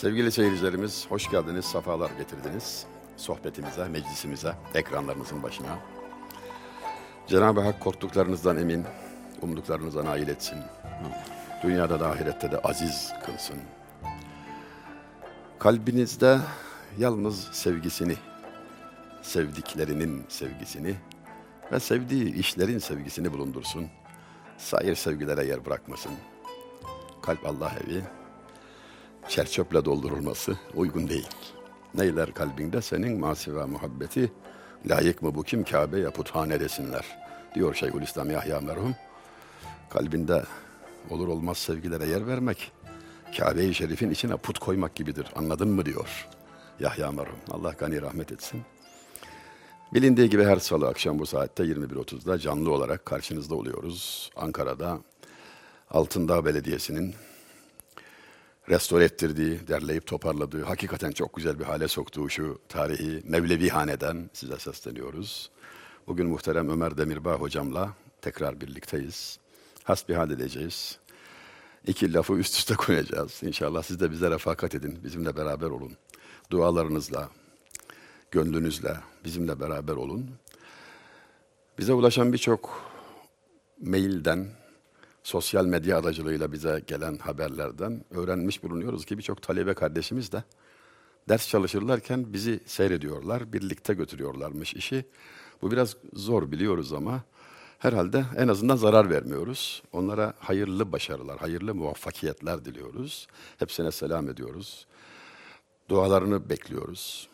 Sevgili seyircilerimiz, hoş geldiniz, sefalar getirdiniz. Sohbetimize, meclisimize, ekranlarınızın başına. Cenab-ı Hak korktuklarınızdan emin, umduklarınıza nail etsin. Dünyada da ahirette de aziz kılsın. Kalbinizde yalnız sevgisini, sevdiklerinin sevgisini ve sevdiği işlerin sevgisini bulundursun. Sair sevgilere yer bırakmasın. Kalp Allah evi, çerçöple doldurulması uygun değil. Neyler kalbinde senin masiva muhabbeti, layık mı bu kim Kabe'ye puthane desinler, diyor Şeyhülislam Yahya merhum. Kalbinde olur olmaz sevgilere yer vermek, Kabe-i Şerif'in içine put koymak gibidir, anladın mı diyor Yahya merhum. Allah gani rahmet etsin. Bilindiği gibi her salı akşam bu saatte 21.30'da canlı olarak karşınızda oluyoruz. Ankara'da Altındağ Belediyesi'nin restore ettirdiği, derleyip toparladığı, hakikaten çok güzel bir hale soktuğu şu tarihi Mevlevi Hane'den size sesleniyoruz. Bugün muhterem Ömer Demirbağ hocamla tekrar birlikteyiz. Hasbihal edeceğiz. İki lafı üst üste koyacağız. İnşallah siz de bize refakat edin, bizimle beraber olun. Dualarınızla, gönlünüzle bizimle beraber olun. Bize ulaşan birçok mailden, sosyal medya aracılığıyla bize gelen haberlerden öğrenmiş bulunuyoruz ki birçok talebe kardeşimiz de ders çalışırlarken bizi seyrediyorlar, birlikte götürüyorlarmış işi. Bu biraz zor biliyoruz ama herhalde en azından zarar vermiyoruz. Onlara hayırlı başarılar, hayırlı muvaffakiyetler diliyoruz. Hepsine selam ediyoruz. Dualarını bekliyoruz.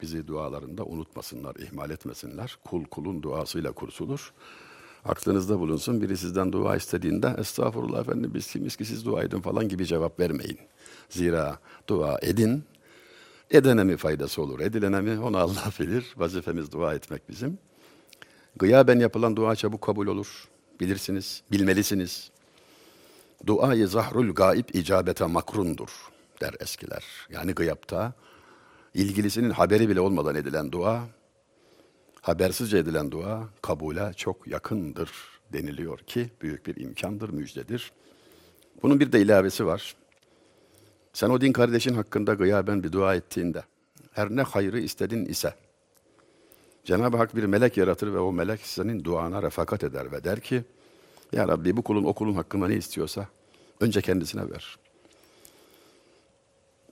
Bizi dualarında unutmasınlar, ihmal etmesinler. Kul kulun duasıyla kursulur. Aklınızda bulunsun. Biri sizden dua istediğinde estağfurullah efendim biz kimiz ki siz dua edin falan gibi cevap vermeyin. Zira dua edin. Edene mi faydası olur, edilene mi onu Allah bilir. Vazifemiz dua etmek bizim. Gıyaben yapılan dua çabuk kabul olur. Bilirsiniz, bilmelisiniz. Duayı zahrul gaib icabete makrundur der eskiler. Yani gıyapta ilgilisinin haberi bile olmadan edilen dua habersizce edilen dua kabule çok yakındır deniliyor ki büyük bir imkandır, müjdedir. Bunun bir de ilavesi var. Sen o din kardeşin hakkında gıyaben bir dua ettiğinde her ne hayrı istedin ise Cenab-ı Hak bir melek yaratır ve o melek senin duana refakat eder ve der ki Ya Rabbi bu kulun o kulun hakkında ne istiyorsa önce kendisine ver.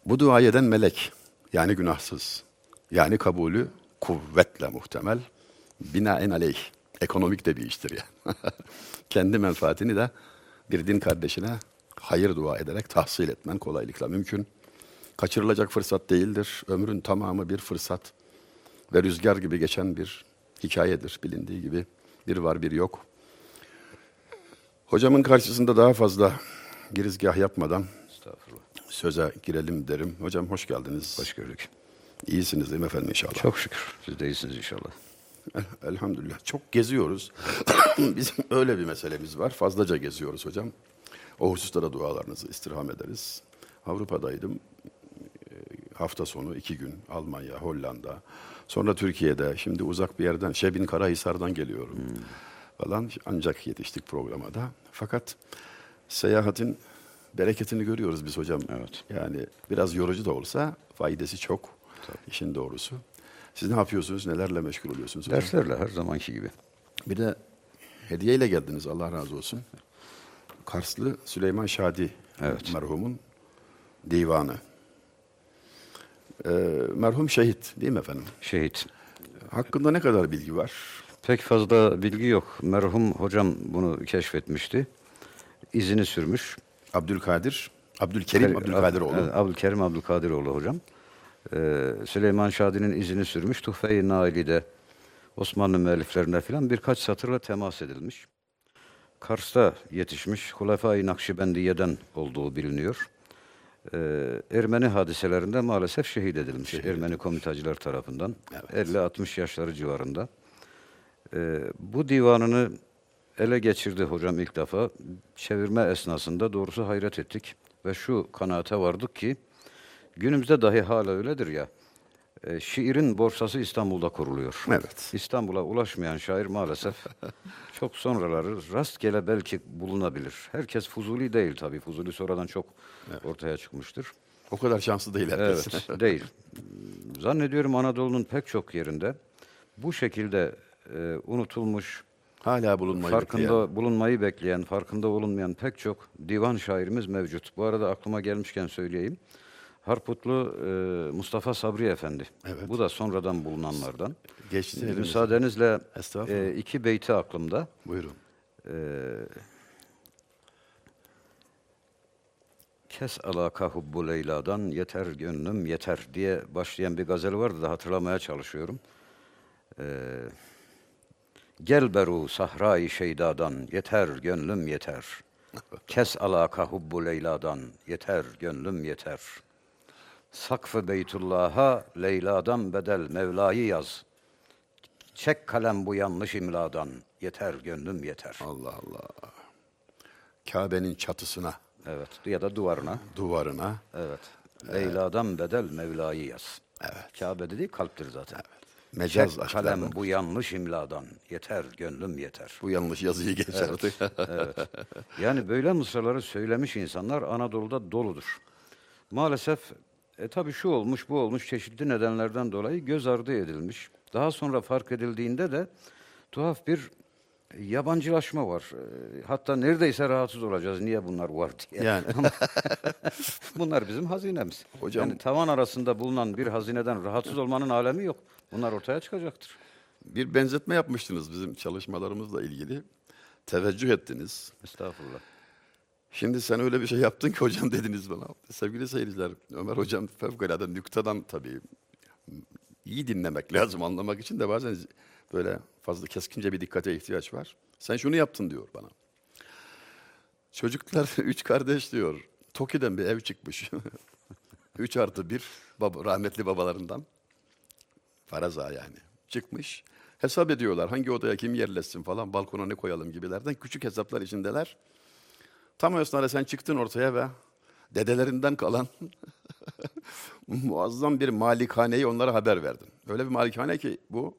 Bu duayı eden melek yani günahsız yani kabulü kuvvetle muhtemel. Binaen aleyh. Ekonomik de bir iştir yani. Kendi menfaatini de bir din kardeşine hayır dua ederek tahsil etmen kolaylıkla mümkün. Kaçırılacak fırsat değildir. Ömrün tamamı bir fırsat ve rüzgar gibi geçen bir hikayedir bilindiği gibi. Bir var bir yok. Hocamın karşısında daha fazla girizgah yapmadan söze girelim derim. Hocam hoş geldiniz. Hoş gördük. İyisiniz değil mi efendim inşallah? Çok şükür. Siz de iyisiniz inşallah. El- Elhamdülillah. Çok geziyoruz. Bizim öyle bir meselemiz var. Fazlaca geziyoruz hocam. O hususta da dualarınızı istirham ederiz. Avrupa'daydım. Ee, Hafta sonu iki gün Almanya, Hollanda. Sonra Türkiye'de. Şimdi uzak bir yerden Şebin Karahisar'dan geliyorum. Falan. Ancak yetiştik programa da. Fakat seyahatin bereketini görüyoruz biz hocam. Evet. Yani biraz yorucu da olsa faydası çok. İşin doğrusu. Siz ne yapıyorsunuz? Nelerle meşgul oluyorsunuz hocam? Derslerle her zamanki gibi. Bir de hediyeyle geldiniz Allah razı olsun. Karslı Süleyman Şadi Evet. merhumun divanı. Ee, merhum şehit değil mi efendim? Şehit. Hakkında ne kadar bilgi var? Pek fazla bilgi yok. Merhum hocam bunu keşfetmişti. İzini sürmüş. Abdülkadir, Abdülkerim Ab- Abdülkadiroğlu. Abdülkerim Abdülkadiroğlu hocam. Ee, Süleyman Şadi'nin izini sürmüş. Tuhfe-i Naili'de Osmanlı müelliflerine filan birkaç satırla temas edilmiş. Kars'ta yetişmiş. Hulefai Nakşibendiye'den olduğu biliniyor. Ee, Ermeni hadiselerinde maalesef şehit edilmiş. Ermeni komitacılar tarafından. 50-60 yaşları civarında. Ee, bu divanını ele geçirdi hocam ilk defa. Çevirme esnasında doğrusu hayret ettik. Ve şu kanaate vardık ki günümüzde dahi hala öyledir ya. e, şiirin borsası İstanbul'da kuruluyor. Evet. İstanbul'a ulaşmayan şair maalesef çok sonraları rastgele belki bulunabilir. Herkes Fuzuli değil tabii. Fuzuli sonradan çok ortaya çıkmıştır. O kadar şanslı değil herkes. Evet, değil. Zannediyorum Anadolu'nun pek çok yerinde bu şekilde e, unutulmuş, Hala bulunmayı farkında bekleyen. bulunmayı bekleyen, farkında olunmayan pek çok divan şairimiz mevcut. Bu arada aklıma gelmişken söyleyeyim. Harputlu e, Mustafa Sabri Efendi. Evet. Bu da sonradan bulunanlardan. Geçti E, elimizden. müsaadenizle e, iki beyti aklımda. Buyurun. Kes alaka hubbu Leyla'dan yeter gönlüm yeter diye başlayan bir gazel vardı da hatırlamaya çalışıyorum. Ee, Gel beru sahra-i şeydadan yeter gönlüm yeter. Kes alaka hubbu Leyla'dan yeter gönlüm yeter. Sakfı Beytullah'a Leyla'dan bedel Mevla'yı yaz. Çek kalem bu yanlış imladan yeter gönlüm yeter. Allah Allah. Kabe'nin çatısına, Evet ya da duvarına. duvarına. Evet. Leyla'dan bedel Mevla'yı yaz. Evet. Kabe dediği kalptir zaten. Mecaz Çek kalem bu yanlış imladan. Yeter gönlüm yeter. Bu yanlış yazıyı geç artık. Evet. Yani böyle mısraları söylemiş insanlar Anadolu'da doludur. Maalesef e, tabii şu olmuş bu olmuş çeşitli nedenlerden dolayı göz ardı edilmiş. Daha sonra fark edildiğinde de tuhaf bir yabancılaşma var. E, Hatta neredeyse rahatsız olacağız niye bunlar var diye. Yani. Bunlar bizim hazinemiz. Hocam- Yani tavan arasında bulunan bir hazineden rahatsız olmanın alemi yok. Bunlar ortaya çıkacaktır. Bir benzetme yapmıştınız bizim çalışmalarımızla ilgili. Teveccüh ettiniz. Estağfurullah. Şimdi sen öyle bir şey yaptın ki hocam dediniz bana. Sevgili seyirciler, Ömer hocam fevkalade nüktadan tabii iyi dinlemek lazım anlamak için de bazen böyle fazla keskince bir dikkate ihtiyaç var. Sen şunu yaptın diyor bana. Çocuklar üç kardeş diyor. Toki'den bir ev çıkmış. üç artı bir baba, rahmetli babalarından. Faraza yani. Çıkmış. Hesap ediyorlar hangi odaya kim yerleşsin falan balkona ne koyalım gibilerden küçük hesaplar içindeler. Tam o esnada sen çıktın ortaya ve dedelerinden kalan muazzam bir malikaneyi onlara haber verdin. Öyle bir malikane ki bu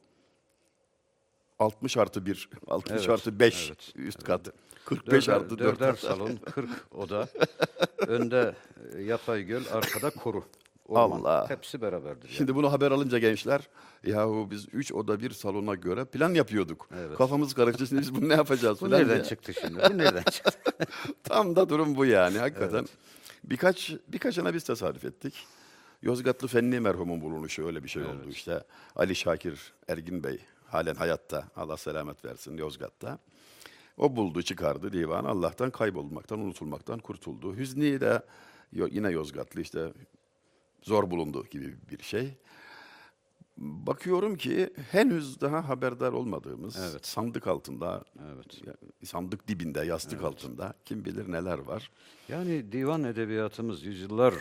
60 artı 1, 60 Evet, artı 5 evet, üst kat, 45 Dörder, artı 4 dörder salon, 40 oda. Önde e, yatay göl, arkada koru. Orman. Allah. Hepsi beraberdir. Yani. Şimdi bunu haber alınca gençler, yahu biz 3 oda bir salona göre plan yapıyorduk. Evet. Kafamız karıştı şimdi biz bunu ne yapacağız Bu falan nereden diye. çıktı şimdi? Bu nereden çıktı? Tam da durum bu yani hakikaten. Birkaç birkaçına biz tesadüf ettik. Yozgatlı Fenli merhumun bulunuşu öyle bir şey oldu işte. Ali Şakir Ergin Bey halen hayatta Allah selamet versin Yozgat'ta. O buldu çıkardı divanı Allah'tan kaybolmaktan unutulmaktan kurtuldu. Hüzni de yine Yozgatlı işte zor bulundu gibi bir şey. Bakıyorum ki henüz daha haberdar olmadığımız Evet. sandık altında, Evet. sandık dibinde, yastık altında kim bilir neler var. Yani divan edebiyatımız yüzyıllar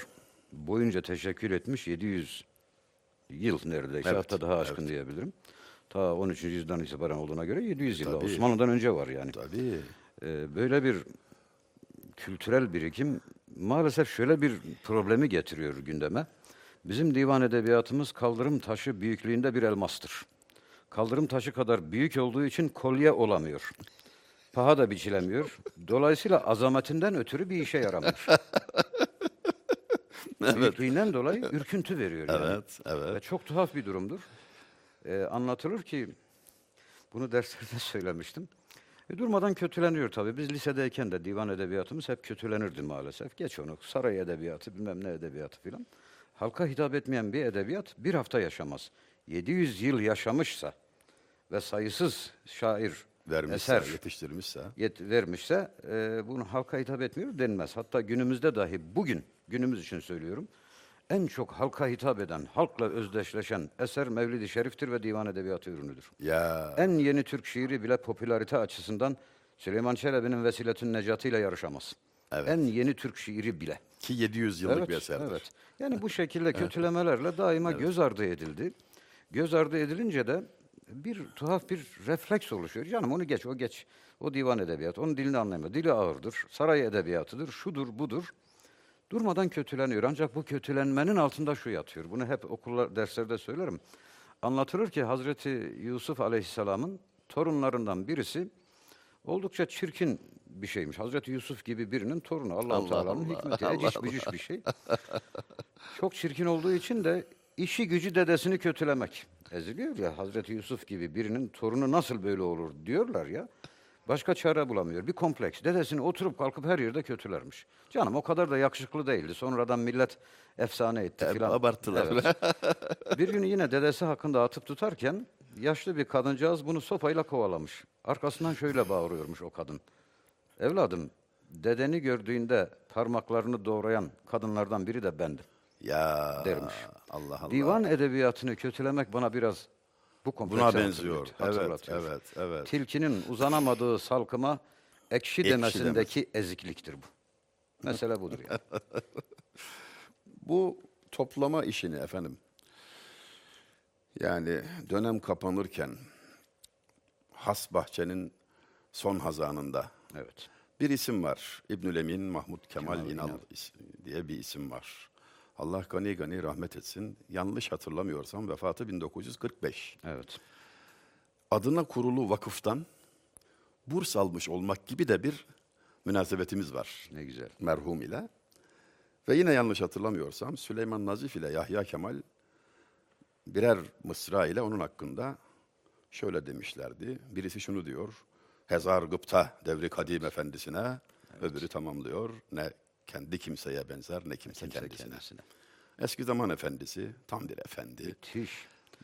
boyunca teşekkür etmiş 700 yıl neredeyse Evet, hatta daha aşkın diyebilirim. Ta 13. yüzyıldan itibaren olduğuna göre 700 yıl. Tabii. Osmanlı'dan önce var yani. Tabii. Ee, böyle bir kültürel birikim maalesef şöyle bir problemi getiriyor gündeme. Bizim divan edebiyatımız kaldırım taşı büyüklüğünde bir elmastır. Kaldırım taşı kadar büyük olduğu için kolye olamıyor. Paha da biçilemiyor. Dolayısıyla azametinden ötürü bir işe yaramıyor. Büyüklüğünden dolayı ürküntü veriyor. Yani. Evet, evet. Ve çok tuhaf bir durumdur. Ee, anlatılır ki, bunu derslerde söylemiştim. E, durmadan kötüleniyor tabii. Biz lisedeyken de divan edebiyatımız hep kötülenirdi maalesef. Geç onu, saray edebiyatı, bilmem ne edebiyatı filan. Halka hitap etmeyen bir edebiyat bir hafta yaşamaz. 700 yıl yaşamışsa ve sayısız şair, Vermişse, eser yetiştirmişse. yet vermişse e, bunu halka hitap etmiyor denmez. Hatta günümüzde dahi bugün, günümüz için söylüyorum, en çok halka hitap eden, halkla özdeşleşen eser Mevlid-i Şerif'tir ve divan edebiyatı ürünüdür. Ya En yeni Türk şiiri bile popülarite açısından Süleyman Çelebi'nin Vesiletün Necati ile yarışamaz. Evet. En yeni Türk şiiri bile. ki 700 yıllık Evet, bir eserdir. evet. Yani bu şekilde kötülemelerle daima göz ardı edildi. Göz ardı edilince de bir tuhaf bir refleks oluşuyor. Canım onu geç, o geç. O divan edebiyatı, onun dilini anlayamıyor. Dili ağırdır, saray edebiyatıdır, şudur, budur. Durmadan kötüleniyor. Ancak bu kötülenmenin altında şu yatıyor. Bunu hep okullar, derslerde söylerim. Anlatılır ki Hazreti Yusuf Aleyhisselam'ın torunlarından birisi oldukça çirkin bir şeymiş. Hazreti Yusuf gibi birinin torunu. Allah-u Allah Teala'nın hikmeti. Eciş bücüş bir şey. Çok çirkin olduğu için de işi gücü dedesini kötülemek. Eziliyor ya Hazreti Yusuf gibi birinin torunu nasıl böyle olur diyorlar ya. Başka çare bulamıyor. Bir kompleks. Dedesini oturup kalkıp her yerde kötülermiş. Canım o kadar da yakışıklı değildi. Sonradan millet efsane etti filan. abarttılar. Evet. bir gün yine dedesi hakkında atıp tutarken yaşlı bir kadıncağız bunu sopayla kovalamış. Arkasından şöyle bağırıyormuş o kadın. Evladım, dedeni gördüğünde parmaklarını doğrayan kadınlardan biri de bendim. Ya Dermiş. Allah Allah. Divan edebiyatını kötülemek bana biraz bu Buna benziyor. Evet, evet, evet. Tilkinin uzanamadığı salkıma ekşi, Ekşi demesindeki ezikliktir bu. Mesele budur yani. Bu toplama işini efendim. Yani dönem kapanırken Has Bahçe'nin son hazanında Evet. bir isim var. İbnül Emin Mahmud Kemal, Kemal İnal İnal. diye bir isim var. Allah gani gani rahmet etsin. Yanlış hatırlamıyorsam vefatı 1945. Evet. Adına kurulu vakıftan burs almış olmak gibi de bir münasebetimiz var Ne güzel. merhum ile. Ve yine yanlış hatırlamıyorsam Süleyman Nazif ile Yahya Kemal birer mısra ile onun hakkında şöyle demişlerdi. Birisi şunu diyor. Hezar gıpta devri kadim efendisine. Öbürü tamamlıyor. Ne kendi kimseye benzer ne kimse, Kimse kendisine. kendisine. Eski zaman efendisi tam bir efendi. Müthiş.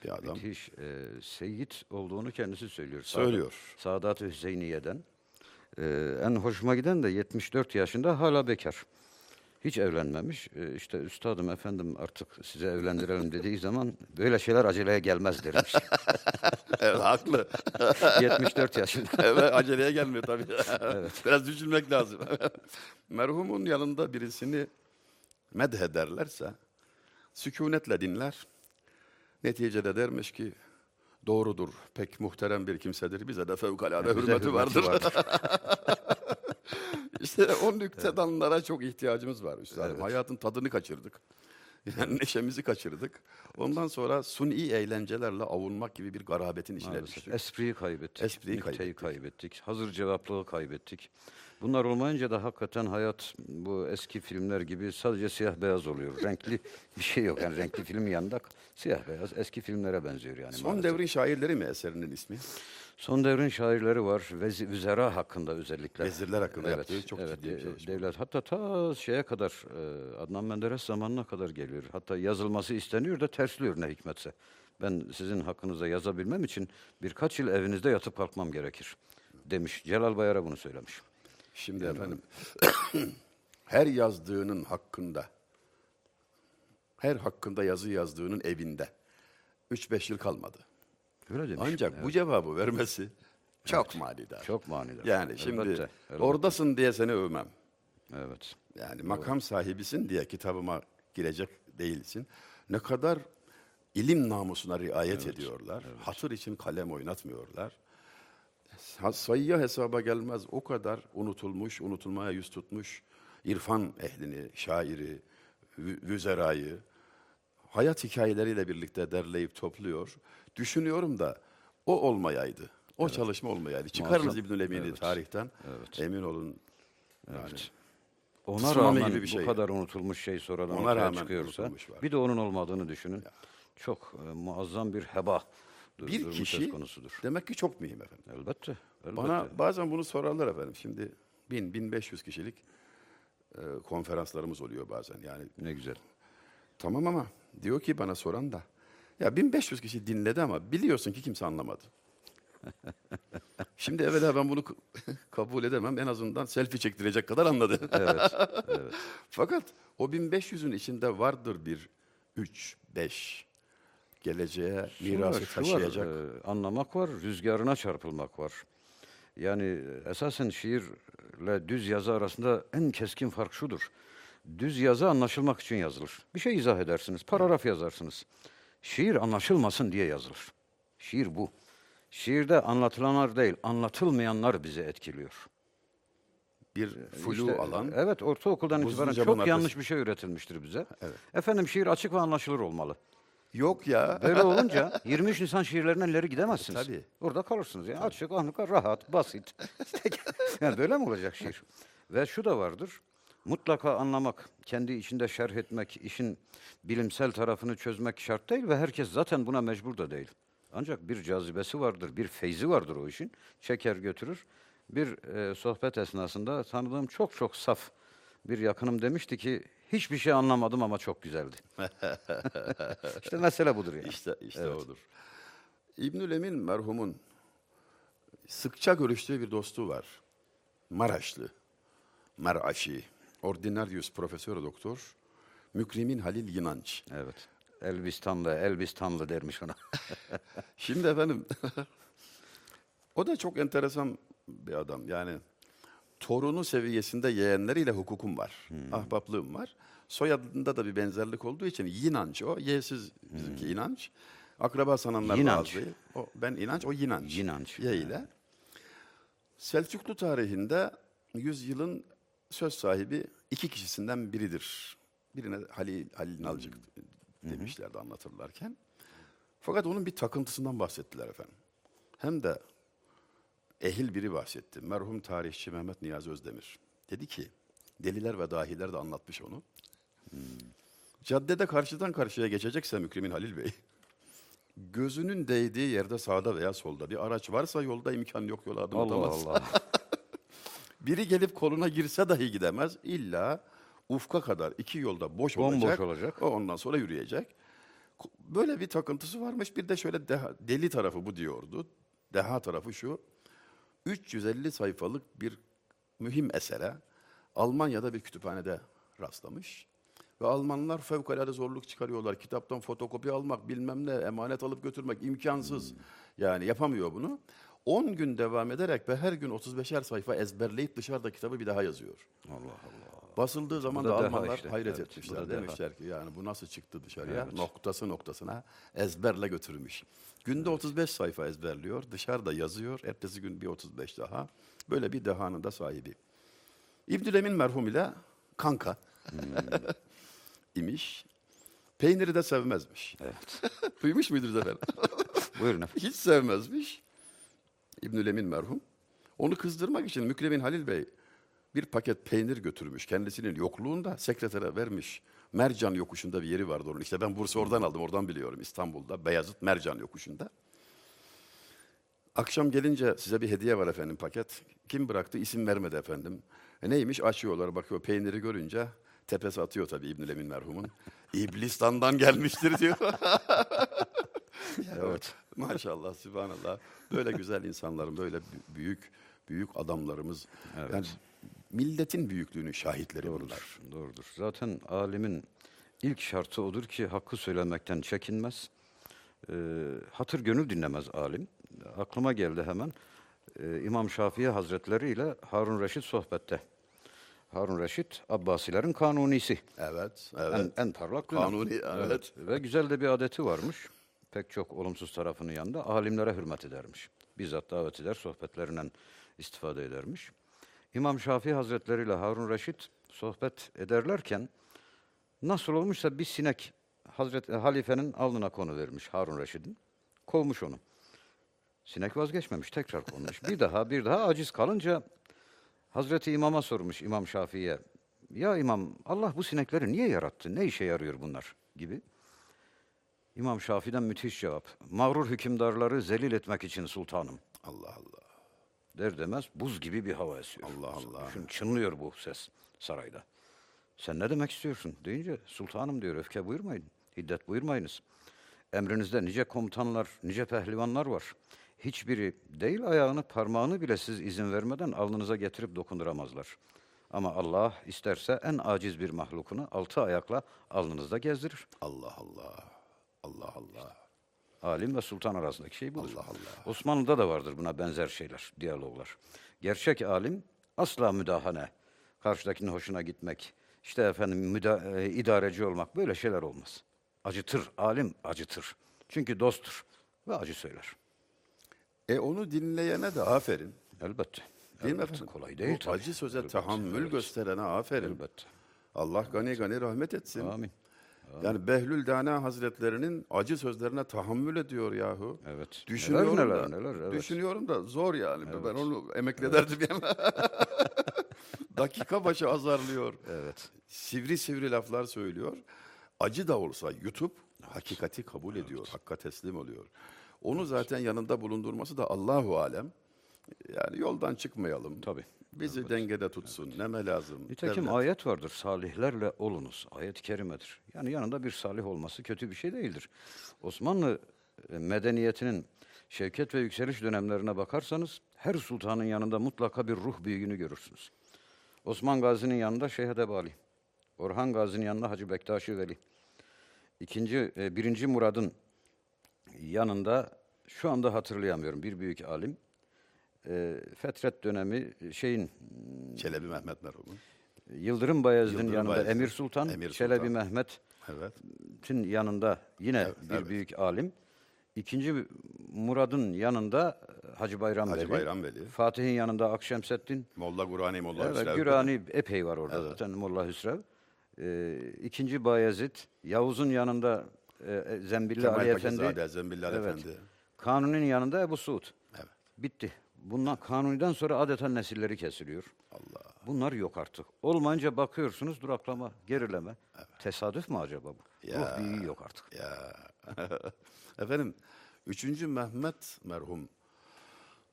Bir adam. Müthiş. Ee, Seyit olduğunu kendisi söylüyor. Söylüyor. Sadat Hüseyniye'den. Ee, en hoşuma giden de 74 yaşında hala bekar. Hiç evlenmemiş. Ee, işte üstadım efendim artık size evlendirelim dediği zaman böyle şeyler aceleye gelmez dermiş. evet, haklı. 74 yaşında. evet, aceleye gelmiyor tabii. Biraz düşünmek lazım. Merhumun yanında birisini medhederlerse sükunetle dinler. Neticede dermiş ki doğrudur. Pek muhterem bir kimsedir. Bize de fevkalade Bize hürmeti vardır. vardır. İşte o nüktedanlara çok ihtiyacımız var üstadım. Hayatın tadını kaçırdık. Yani neşemizi kaçırdık. Ondan sonra suni eğlencelerle avunmak gibi bir garabetin içine Maalesef. düştük. Espriyi kaybettik. Espriyi kaybettik. kaybettik. Hazır cevaplığı kaybettik. Bunlar olmayınca da hakikaten hayat bu eski filmler gibi sadece siyah beyaz oluyor. Renkli bir şey yok. Yani renkli film yanında siyah beyaz eski filmlere benziyor yani. Son maalesef. devrin şairleri mi eserinin ismi? Son devrin şairleri var. Vezi, vüzera hakkında özellikle. Vezirler hakkında evet, yaptığı çok evet, ciddi bir e, çalışma. Devlet hatta ta şeye kadar e, Adnan Menderes zamanına kadar geliyor. Hatta yazılması isteniyor da tersliyor ne hikmetse. Ben sizin hakkınıza yazabilmem için birkaç yıl evinizde yatıp kalkmam gerekir demiş. Celal Bayar'a bunu söylemiş. Şimdi efendim her yazdığının hakkında her hakkında yazı yazdığının evinde 3-5 yıl kalmadı. Öyle demiş. Ancak bu cevabı vermesi çok manidar. Çok manidar. Yani şimdi Elbette, oradasın diye seni övmem. Evet. Yani makam sahibisin diye kitabıma girecek değilsin. Ne kadar ilim namusuna riayet ediyorlar. Hatır için kalem oynatmıyorlar. Sayıya hesaba gelmez o kadar unutulmuş, unutulmaya yüz tutmuş irfan ehlini, şairi, vü- vüzerayı hayat hikayeleriyle birlikte derleyip topluyor. Düşünüyorum da o olmayaydı. O çalışma olmayaydı. Çıkarınız. İbnül Emin'i Evet. tarihten. Evet. Emin olun. Yani Ona Tsunami rağmen gibi bir şey. bu kadar unutulmuş şey sonradan Ona rağmen çıkıyorsa bir de onun olmadığını düşünün. Çok e, muazzam bir heba bir kişi konusudur. demek ki çok mühim efendim. Elbette. elbette. Bana bazen bunu sorarlar efendim. Şimdi 1000 1500 kişilik e, konferanslarımız oluyor bazen. Yani ne güzel. tamam ama diyor ki bana soran da ya 1500 kişi dinledi ama biliyorsun ki kimse anlamadı. Şimdi evvela ben bunu kabul edemem. En azından selfie çektirecek kadar anladı. Evet. Fakat o 1500'ün içinde vardır bir 3 5 geleceğe mirası Şu var, taşıyacak. e, anlamak var, rüzgarına çarpılmak var. Yani esasen şiirle düz yazı arasında en keskin fark şudur. Düz yazı anlaşılmak için yazılır. Bir şey izah edersiniz, paragraf yazarsınız. Şiir anlaşılmasın diye yazılır. Şiir bu. Şiirde anlatılanlar değil, anlatılmayanlar bizi etkiliyor. bir flu İşte, alan Evet, ortaokuldan itibaren çok arkası- yanlış bir şey üretilmiştir bize. Evet. Efendim şiir açık ve anlaşılır olmalı. Yok ya. Böyle olunca 23 Nisan şiirlerinden ileri gidemezsiniz. Tabii. Orada kalırsınız. Yani açık, anlık, rahat, basit. yani böyle mi olacak şiir? Ve şu da vardır. Mutlaka anlamak, kendi içinde şerh etmek, işin bilimsel tarafını çözmek şart değil ve herkes zaten buna mecbur da değil. Ancak bir cazibesi vardır, bir feyzi vardır o işin. Çeker götürür. Bir e, sohbet esnasında tanıdığım çok çok saf bir yakınım demişti ki hiçbir şey anlamadım ama çok güzeldi. işte mesele budur yani. İşte işte odur. İbnül Emin merhumun sıkça görüştüğü bir dostu var. Maraşlı. Meraşi. Ordinarius Profesör Doktor Mükrimin Halil Yinanç. Evet. Elbistanlı, Elbistanlı dermiş ona. Şimdi efendim o da çok enteresan bir adam. Yani torunu seviyesinde yeğenleriyle hukukum var. Ahbaplığım var. Soyadında da bir benzerlik olduğu için Yinanç o. Y'siz bizimki inanç. Akraba sananlar Yinanç. bazı. O, ben inanç, o Yinanç. Yinanç. Y ile. Selçuklu tarihinde yüzyılın söz sahibi iki kişisinden biridir. Birine Halil, Halil Nalcık demişlerdi anlatırlarken. Fakat onun bir takıntısından bahsettiler efendim. Hem de ehil biri bahsetti. Merhum tarihçi Mehmet Niyazi Özdemir. Dedi ki, deliler ve dahiler de anlatmış onu. Caddede karşıdan karşıya geçecekse Mükremin Halil Bey, gözünün değdiği yerde sağda veya solda bir araç varsa yolda imkan yok yola adım Allah atamaz. Allah. Biri gelip koluna girse dahi gidemez. İlla ufka kadar iki yolda boş Bomboş olacak. olacak. O ondan sonra yürüyecek. Böyle bir takıntısı varmış. Bir de şöyle deha- deli tarafı bu diyordu. Deha tarafı şu. 350 sayfalık bir mühim esere Almanya'da bir kütüphanede rastlamış. Ve Almanlar fevkalade zorluk çıkarıyorlar. Kitaptan fotokopi almak, bilmem ne, emanet alıp götürmek imkansız. Yani yapamıyor bunu. 10 gün devam ederek ve her gün 35'er sayfa ezberleyip dışarıda kitabı bir daha yazıyor. Allah Allah. Basıldığı zaman da da Almanlar işte. hayret Evet, etmişler. deha. Demişler ki yani bu nasıl çıktı dışarıya? Evet. Noktası noktasına ezberle götürmüş. Günde 35 sayfa ezberliyor, dışarıda yazıyor. Ertesi gün bir 35 daha. Böyle bir dehanın da sahibi. İbnül Emin merhum ile kanka Hmm. imiş. Peyniri de sevmezmiş. Evet. Duymuş muydunuz efendim? Buyurun efendim. Hiç sevmezmiş. İbnül Emin merhum. Onu kızdırmak için Mükremin Halil Bey bir paket peynir götürmüş. Kendisinin yokluğunda sekretere vermiş. Mercan yokuşunda bir yeri vardı onun. İşte ben bursu oradan aldım, oradan biliyorum. İstanbul'da, Beyazıt Mercan yokuşunda. Akşam gelince size bir hediye var efendim paket. Kim bıraktı? İsim vermedi efendim. E neymiş? Açıyorlar bakıyor peyniri görünce tepesi atıyor tabii İbnül Emin merhumun. İblistan'dan gelmiştir diyor. evet. Maşallah, sübhanallah. Böyle güzel insanların, böyle bü- büyük büyük adamlarımız. Evet. Yani milletin büyüklüğünün şahitleri bunlar. Doğrudur. Doğrudur. Zaten alimin ilk şartı odur ki hakkı söylemekten çekinmez. Ee, hatır gönül dinlemez alim. Aklıma geldi hemen. Ee, İmam Şafii Hazretleri ile Harun Reşit sohbette. Harun Reşit Abbasilerin kanunisi. Evet, evet. En, en parlak. Kanuni, evet. Ve güzel de bir adeti varmış. Pek çok olumsuz tarafının yanında alimlere hürmet edermiş. Bizzat davet eder, sohbetlerinden istifade edermiş. İmam Şafii Hazretleri ile Harun Reşit sohbet ederlerken nasıl olmuşsa bir sinek Hazret halifenin alnına konu vermiş Harun Reşit'in. Kovmuş onu. Sinek vazgeçmemiş, tekrar konmuş. Bir daha, bir daha aciz kalınca Hazreti İmam'a sormuş İmam Şafii'ye. Ya İmam Allah bu sinekleri niye yarattı? Ne işe yarıyor bunlar? gibi. İmam Şafii'den müthiş cevap. Mağrur hükümdarları zelil etmek için sultanım. Allah Allah. Der demez buz gibi bir hava esiyor. Allah Allah. Düşün, çınlıyor bu ses sarayda. Sen ne demek istiyorsun deyince sultanım diyor öfke buyurmayın. Hiddet buyurmayınız. Emrinizde nice komutanlar, nice pehlivanlar var. Hiçbiri değil ayağını parmağını bile siz izin vermeden alnınıza getirip dokunduramazlar. Ama Allah isterse en aciz bir mahlukunu altı ayakla alnınızda gezdirir. Allah Allah. Allah Allah. Alim ve sultan arasındaki şey budur. Allah Allah. Osmanlı'da da vardır buna benzer şeyler, diyaloglar. Gerçek alim asla müdahale, karşıdakinin hoşuna gitmek, işte efendim müda- e, idareci olmak böyle şeyler olmaz. Acıtır, alim acıtır. Çünkü dosttur ve acı söyler. E onu dinleyene de aferin. Elbette. Değil mi Elbette. efendim? Kolay değil Bu tabii. acı söze Elbette, tahammül evet. gösterene aferin. Elbette. Allah gani gani rahmet etsin. Amin. Yani Behlül Dana Hazretlerinin acı sözlerine tahammül ediyor yahu. Evet. Düşünüyorum Neler, da, neler, neler, evet. düşünüyorum da zor yani. Ben onu emeklederdim yani. Dakika başı azarlıyor. Evet. Sivri sivri laflar söylüyor. Acı da olsa YouTube hakikati kabul ediyor. Hakka teslim oluyor. Onu zaten yanında bulundurması da Allahu alem. Yani yoldan çıkmayalım. Tabii. Bizi dengede tutsun. Neme lazım. Nitekim Devlet- ayet vardır. Salihlerle olunuz. Ayet-i kerimedir. Yani yanında bir salih olması kötü bir şey değildir. Osmanlı e, medeniyetinin şevket ve yükseliş dönemlerine bakarsanız her sultanın yanında mutlaka bir ruh büyüğünü görürsünüz. Osman Gazi'nin yanında Şeyh Edebali. Orhan Gazi'nin yanında Hacı Bektaşi Veli. İkinci, e, birinci Murad'ın yanında şu anda hatırlayamıyorum bir büyük alim. E, Fetret dönemi e, şeyin Çelebi Mehmet merhumun. Yıldırım Bayezid'in Yıldırım yanında Bayezid, Emir Sultan, Emir Çelebi Sultan. Mehmet'in Evet. yanında yine Evet, bir evet. büyük alim. İkinci Murad'ın yanında Hacı Bayram Hacı Veli. Bayram Veli. Fatih'in yanında Akşemseddin. Molla Gurani, Molla Evet, Hüsrev. Gürani epey var orada zaten Molla Hüsrev. Ee, ikinci Bayezid. Yavuz'un yanında e, e, Zembilli Kemal Ali Efendi. Zembilli Ali Evet. Efendi. Kanuni'nin yanında Ebu Suud. Evet. Bitti. Bundan Kanuni'den sonra adeta nesilleri kesiliyor. Allah. Bunlar yok artık. Olmayınca bakıyorsunuz duraklama, gerileme. Tesadüf mü acaba bu? Ya. Ruh büyüğü yok artık. Ya. Efendim, 3. Mehmet merhum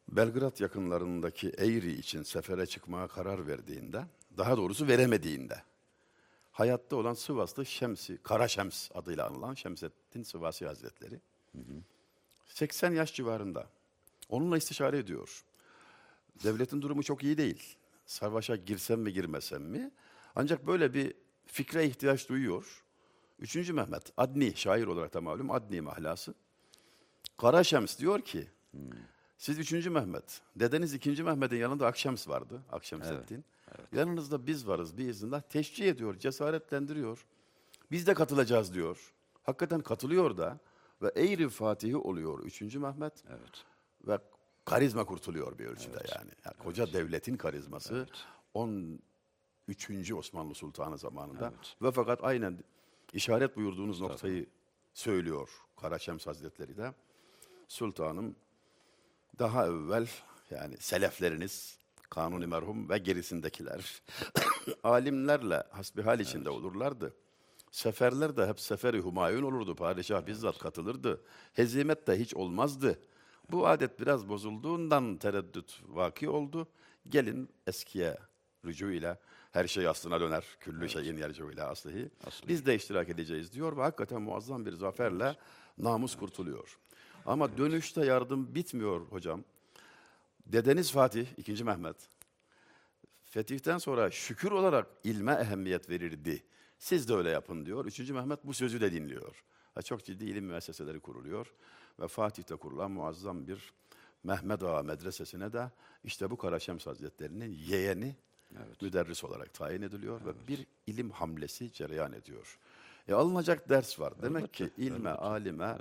Belgrad yakınlarındaki Eğri için sefere çıkmaya karar verdiğinde, daha doğrusu veremediğinde, hayatta olan Sivaslı Şemsi, Kara Şems adıyla anılan Şemseddin Sivasi Hazretleri, 80 yaş civarında. Onunla istişare ediyor. Devletin durumu çok iyi değil. Savaşa girsem mi girmesem mi? Ancak böyle bir fikre ihtiyaç duyuyor. Üçüncü Mehmet, Adni, şair olarak da malum Adni mahlası. Kara Şems diyor ki, siz üçüncü Mehmet, dedeniz ikinci Mehmet'in yanında Akşems vardı, Akşemseddin. Yanınızda biz varız biiznillah. Teşcih ediyor, cesaretlendiriyor. Biz de katılacağız diyor. Hakikaten katılıyor da ve Eğri Fatihi oluyor üçüncü Mehmet. Evet. Ve karizma kurtuluyor bir ölçüde yani. yani koca devletin karizması 13. Osmanlı Sultanı zamanında. Ve fakat aynen işaret buyurduğunuz noktayı söylüyor Karaşems Hazretleri de. Sultanım daha evvel yani selefleriniz Kanuni merhum ve gerisindekiler alimlerle hasbihal içinde olurlardı. Seferler de hep seferi humayun olurdu. Padişah bizzat katılırdı. Hezimet de hiç olmazdı. Bu adet biraz bozulduğundan tereddüt vaki oldu. Gelin eskiye rücu ile her şey aslına döner. Küllü şeyin yercu ile aslihi. Biz de iştirak edeceğiz diyor ve hakikaten muazzam bir zaferle namus kurtuluyor. Ama dönüşte yardım bitmiyor hocam. Dedeniz Fatih, 2. Mehmet, fetihten sonra şükür olarak ilme ehemmiyet verirdi. Siz de öyle yapın diyor. 3. Mehmet bu sözü de dinliyor. Ha, çok ciddi ilim müesseseleri kuruluyor. Ve Fatih'te kurulan muazzam bir Mehmet Ağa medresesine de işte bu Karaşems Hazretleri'nin yeğeni müderris olarak tayin ediliyor ve bir ilim hamlesi cereyan ediyor. E, alınacak ders var. Demek ki ilme, alime,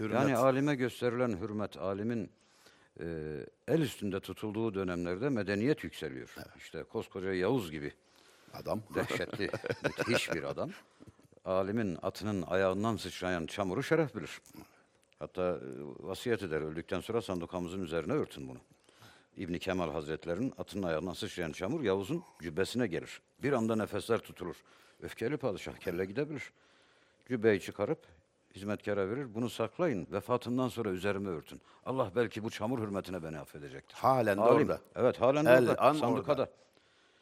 hürmet. Yani alime gösterilen hürmet, alimin e, el üstünde tutulduğu dönemlerde medeniyet yükseliyor. İşte koskoca Yavuz gibi adam. dehşetli, müthiş bir adam. Alimin atının ayağından sıçrayan çamuru şeref bilir. Hatta e, vasiyet eder öldükten sonra sandukamızın üzerine örtün bunu. İbni Kemal Hazretlerinin atının ayağından sıçrayan çamur Yavuz'un cübbesine gelir. Bir anda nefesler tutulur. Öfkeli padişah kelle gidebilir. Cübbeyi çıkarıp hizmetkara verir. Bunu saklayın. Vefatından sonra üzerime örtün. Allah belki bu çamur hürmetine beni affedecektir. Halen de orada. Evet halen de El orada. an Sandukada. orada.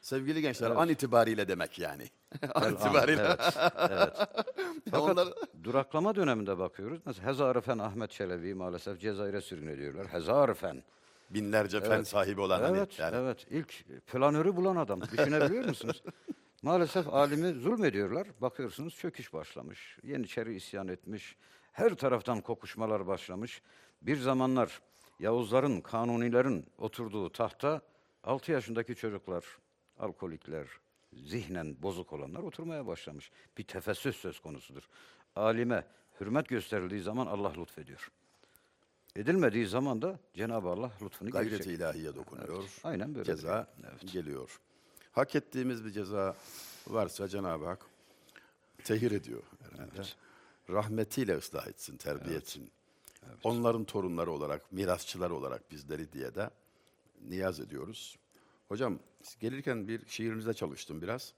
Sevgili gençler, an itibariyle demek yani. an an, itibariyle. Evet, evet. Fakat Onlar duraklama döneminde bakıyoruz. Mesela Hezarfen Ahmet Çelebi maalesef Cezayir'e sürgün ediyorlar. Hezarfen. binlerce fen sahibi olan hani Evet, yani evet. İlk planörü bulan adam. Düşünebiliyor musunuz? Maalesef alimi zulmediyorlar. Bakıyorsunuz çöküş başlamış. Yeniçeri isyan etmiş. Her taraftan kokuşmalar başlamış. Bir zamanlar Yavuzların, Kanunilerin oturduğu tahta 6 yaşındaki çocuklar, alkolikler, zihnen bozuk olanlar oturmaya başlamış. Bir tefessüs söz konusudur. Alime hürmet gösterildiği zaman Allah lütfediyor. Edilmediği zaman da Cenab-ı Allah lütfunu gayreti ilahiye dokunuyor. Evet, aynen böyle Ceza bir- evet. geliyor. Hak ettiğimiz bir ceza varsa Cenab-ı Hak tehir ediyor herhalde. Rahmetiyle ıslah etsin, terbiye etsin. Onların torunları olarak, mirasçılar olarak bizleri diye de niyaz ediyoruz. Hocam gelirken bir şiirinizde çalıştım biraz.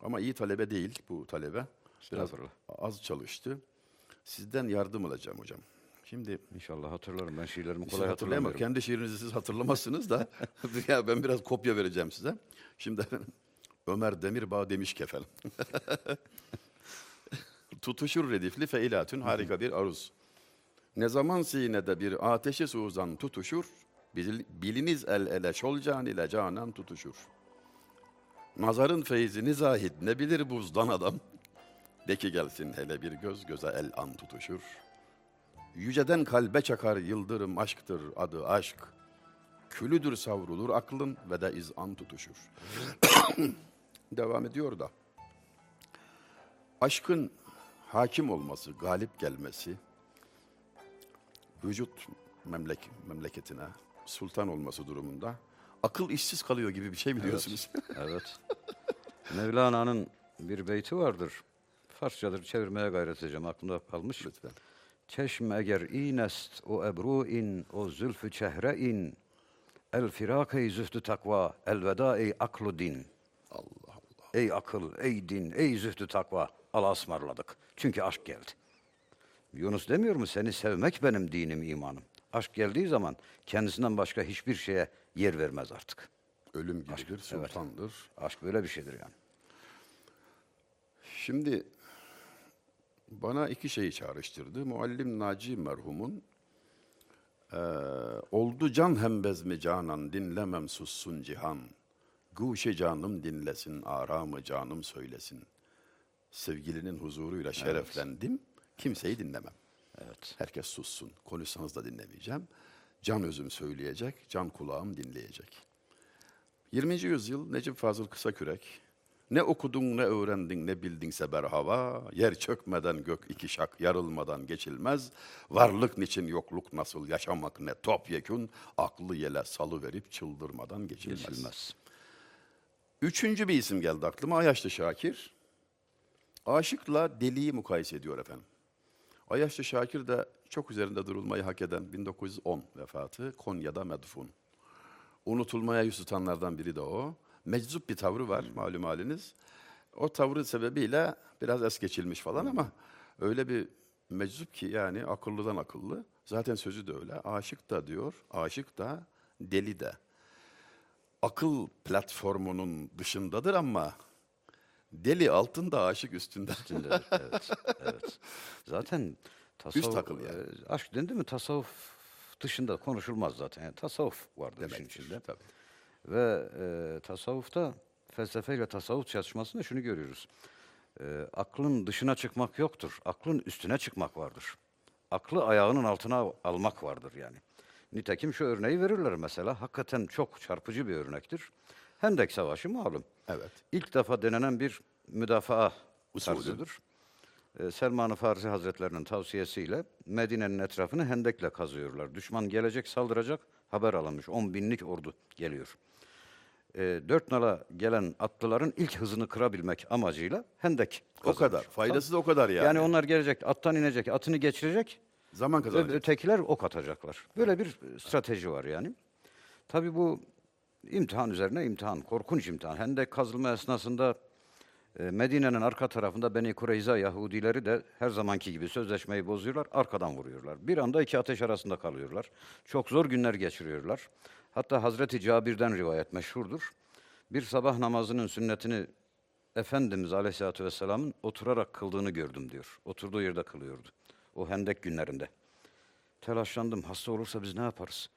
Ama iyi talebe değil bu talebe. Biraz az çalıştı. Sizden yardım alacağım hocam. Şimdi İnşallah hatırlarım. Ben şiirlerimi kolay hatırlayamam. hatırlamıyorum. Kendi şiirinizi siz hatırlamazsınız da ya ben biraz kopya vereceğim size. Şimdi Ömer Demirbağ demiş ki efendim. Tutuşur redifli feilatün harika bir aruz. Ne zaman sinede bir ateşi suzan tutuşur, bil- biliniz el ele şolcan ile canan tutuşur. Nazarın feyzini zahid ne bilir buzdan adam. De ki gelsin hele bir göz göze el an tutuşur. Yüceden kalbe çakar yıldırım aşktır adı aşk. Külüdür savrulur aklın ve de izan tutuşur. Devam ediyor da. Aşkın hakim olması, galip gelmesi, vücut memlek memleketine sultan olması durumunda akıl işsiz kalıyor gibi bir şey biliyorsunuz. Evet. Mevlana'nın bir beyti vardır. Farsçadır çevirmeye gayret edeceğim. Aklımda kalmış. Lütfen. Çeşm eğer inest o ebru in o zülfü çehre in el firak ey zühdü takva elveda ey aklu din. Allah Allah. Ey akıl, ey din, ey zühdü takva. Allah'a ısmarladık. Çünkü aşk geldi. Yunus demiyor mu seni sevmek benim dinim, imanım. Aşk geldiği zaman kendisinden başka hiçbir şeye yer vermez artık. Ölüm gibidir, sultandır. Aşk böyle bir şeydir yani. Şimdi bana iki şeyi çağrıştırdı. Muallim Naci merhumun eee, oldu can hem bezmi canan dinlemem sussun cihan. Guşe canım dinlesin, aramı canım söylesin. Sevgilinin huzuruyla şereflendim, kimseyi dinlemem. Evet. Herkes sussun, konuşsanız da dinlemeyeceğim. Can özüm söyleyecek, can kulağım dinleyecek. 20. yüzyıl Necip Fazıl Kısakürek. Ne okudun ne öğrendin ne bildinse berhava, yer çökmeden gök iki şak yarılmadan geçilmez, varlık niçin yokluk nasıl yaşamak ne topyekün, aklı yele salı verip çıldırmadan geçilmez. Geçilmez. Üçüncü bir isim geldi aklıma, Ayaşlı Şakir. Aşıkla deliyi mukayese ediyor efendim. Ayaşlı Şakir de çok üzerinde durulmayı hak eden 1910 vefatı Konya'da medfun. Unutulmaya yüz tutanlardan biri de o. Meczup bir tavrı var malum haliniz. O tavrı sebebiyle biraz es geçilmiş falan ama öyle bir meczup ki yani akıllıdan akıllı. Zaten sözü de öyle. Aşık da diyor, aşık da deli de. Akıl platformunun dışındadır ama deli altında aşık üstünde. Üstündedir, evet, evet. Zaten tasavvuf, akıl yani. e, aşk dendi mi tasavvuf dışında konuşulmaz zaten. Yani tasavvuf vardır işin içinde. Tabii. Ve e, tasavvufta felsefeyle tasavvuf çatışmasında şunu görüyoruz. E, aklın dışına çıkmak yoktur. Aklın üstüne çıkmak vardır. Aklı ayağının altına almak vardır yani. Nitekim şu örneği verirler mesela. Hakikaten çok çarpıcı bir örnektir. Hendek Savaşı malum. Evet. İlk defa denenen bir müdafaa Usulü. tarzıdır. Ee, Selman-ı Farisi Hazretlerinin tavsiyesiyle Medine'nin etrafını hendekle kazıyorlar. Düşman gelecek, saldıracak, haber alınmış. 10 binlik ordu geliyor. Ee, dört nala gelen atlıların ilk hızını kırabilmek amacıyla hendek O kazılmış. kadar. Faydası da o kadar yani. Yani onlar gelecek, attan inecek, atını geçirecek, Zaman kazanacak. ötekiler ok atacaklar. Böyle bir strateji var yani. Tabii bu imtihan üzerine imtihan, korkunç imtihan. Hendek kazılma esnasında e, Medine'nin arka tarafında Beni Kureyza Yahudileri de her zamanki gibi sözleşmeyi bozuyorlar, arkadan vuruyorlar. Bir anda iki ateş arasında kalıyorlar. Çok zor günler geçiriyorlar. Hatta Hazreti Cabir'den rivayet meşhurdur. Bir sabah namazının sünnetini Efendimiz Aleyhisselatü Vesselam'ın oturarak kıldığını gördüm diyor. Oturduğu yerde kılıyordu. O hendek günlerinde. Telaşlandım. Hasta olursa biz ne yaparız?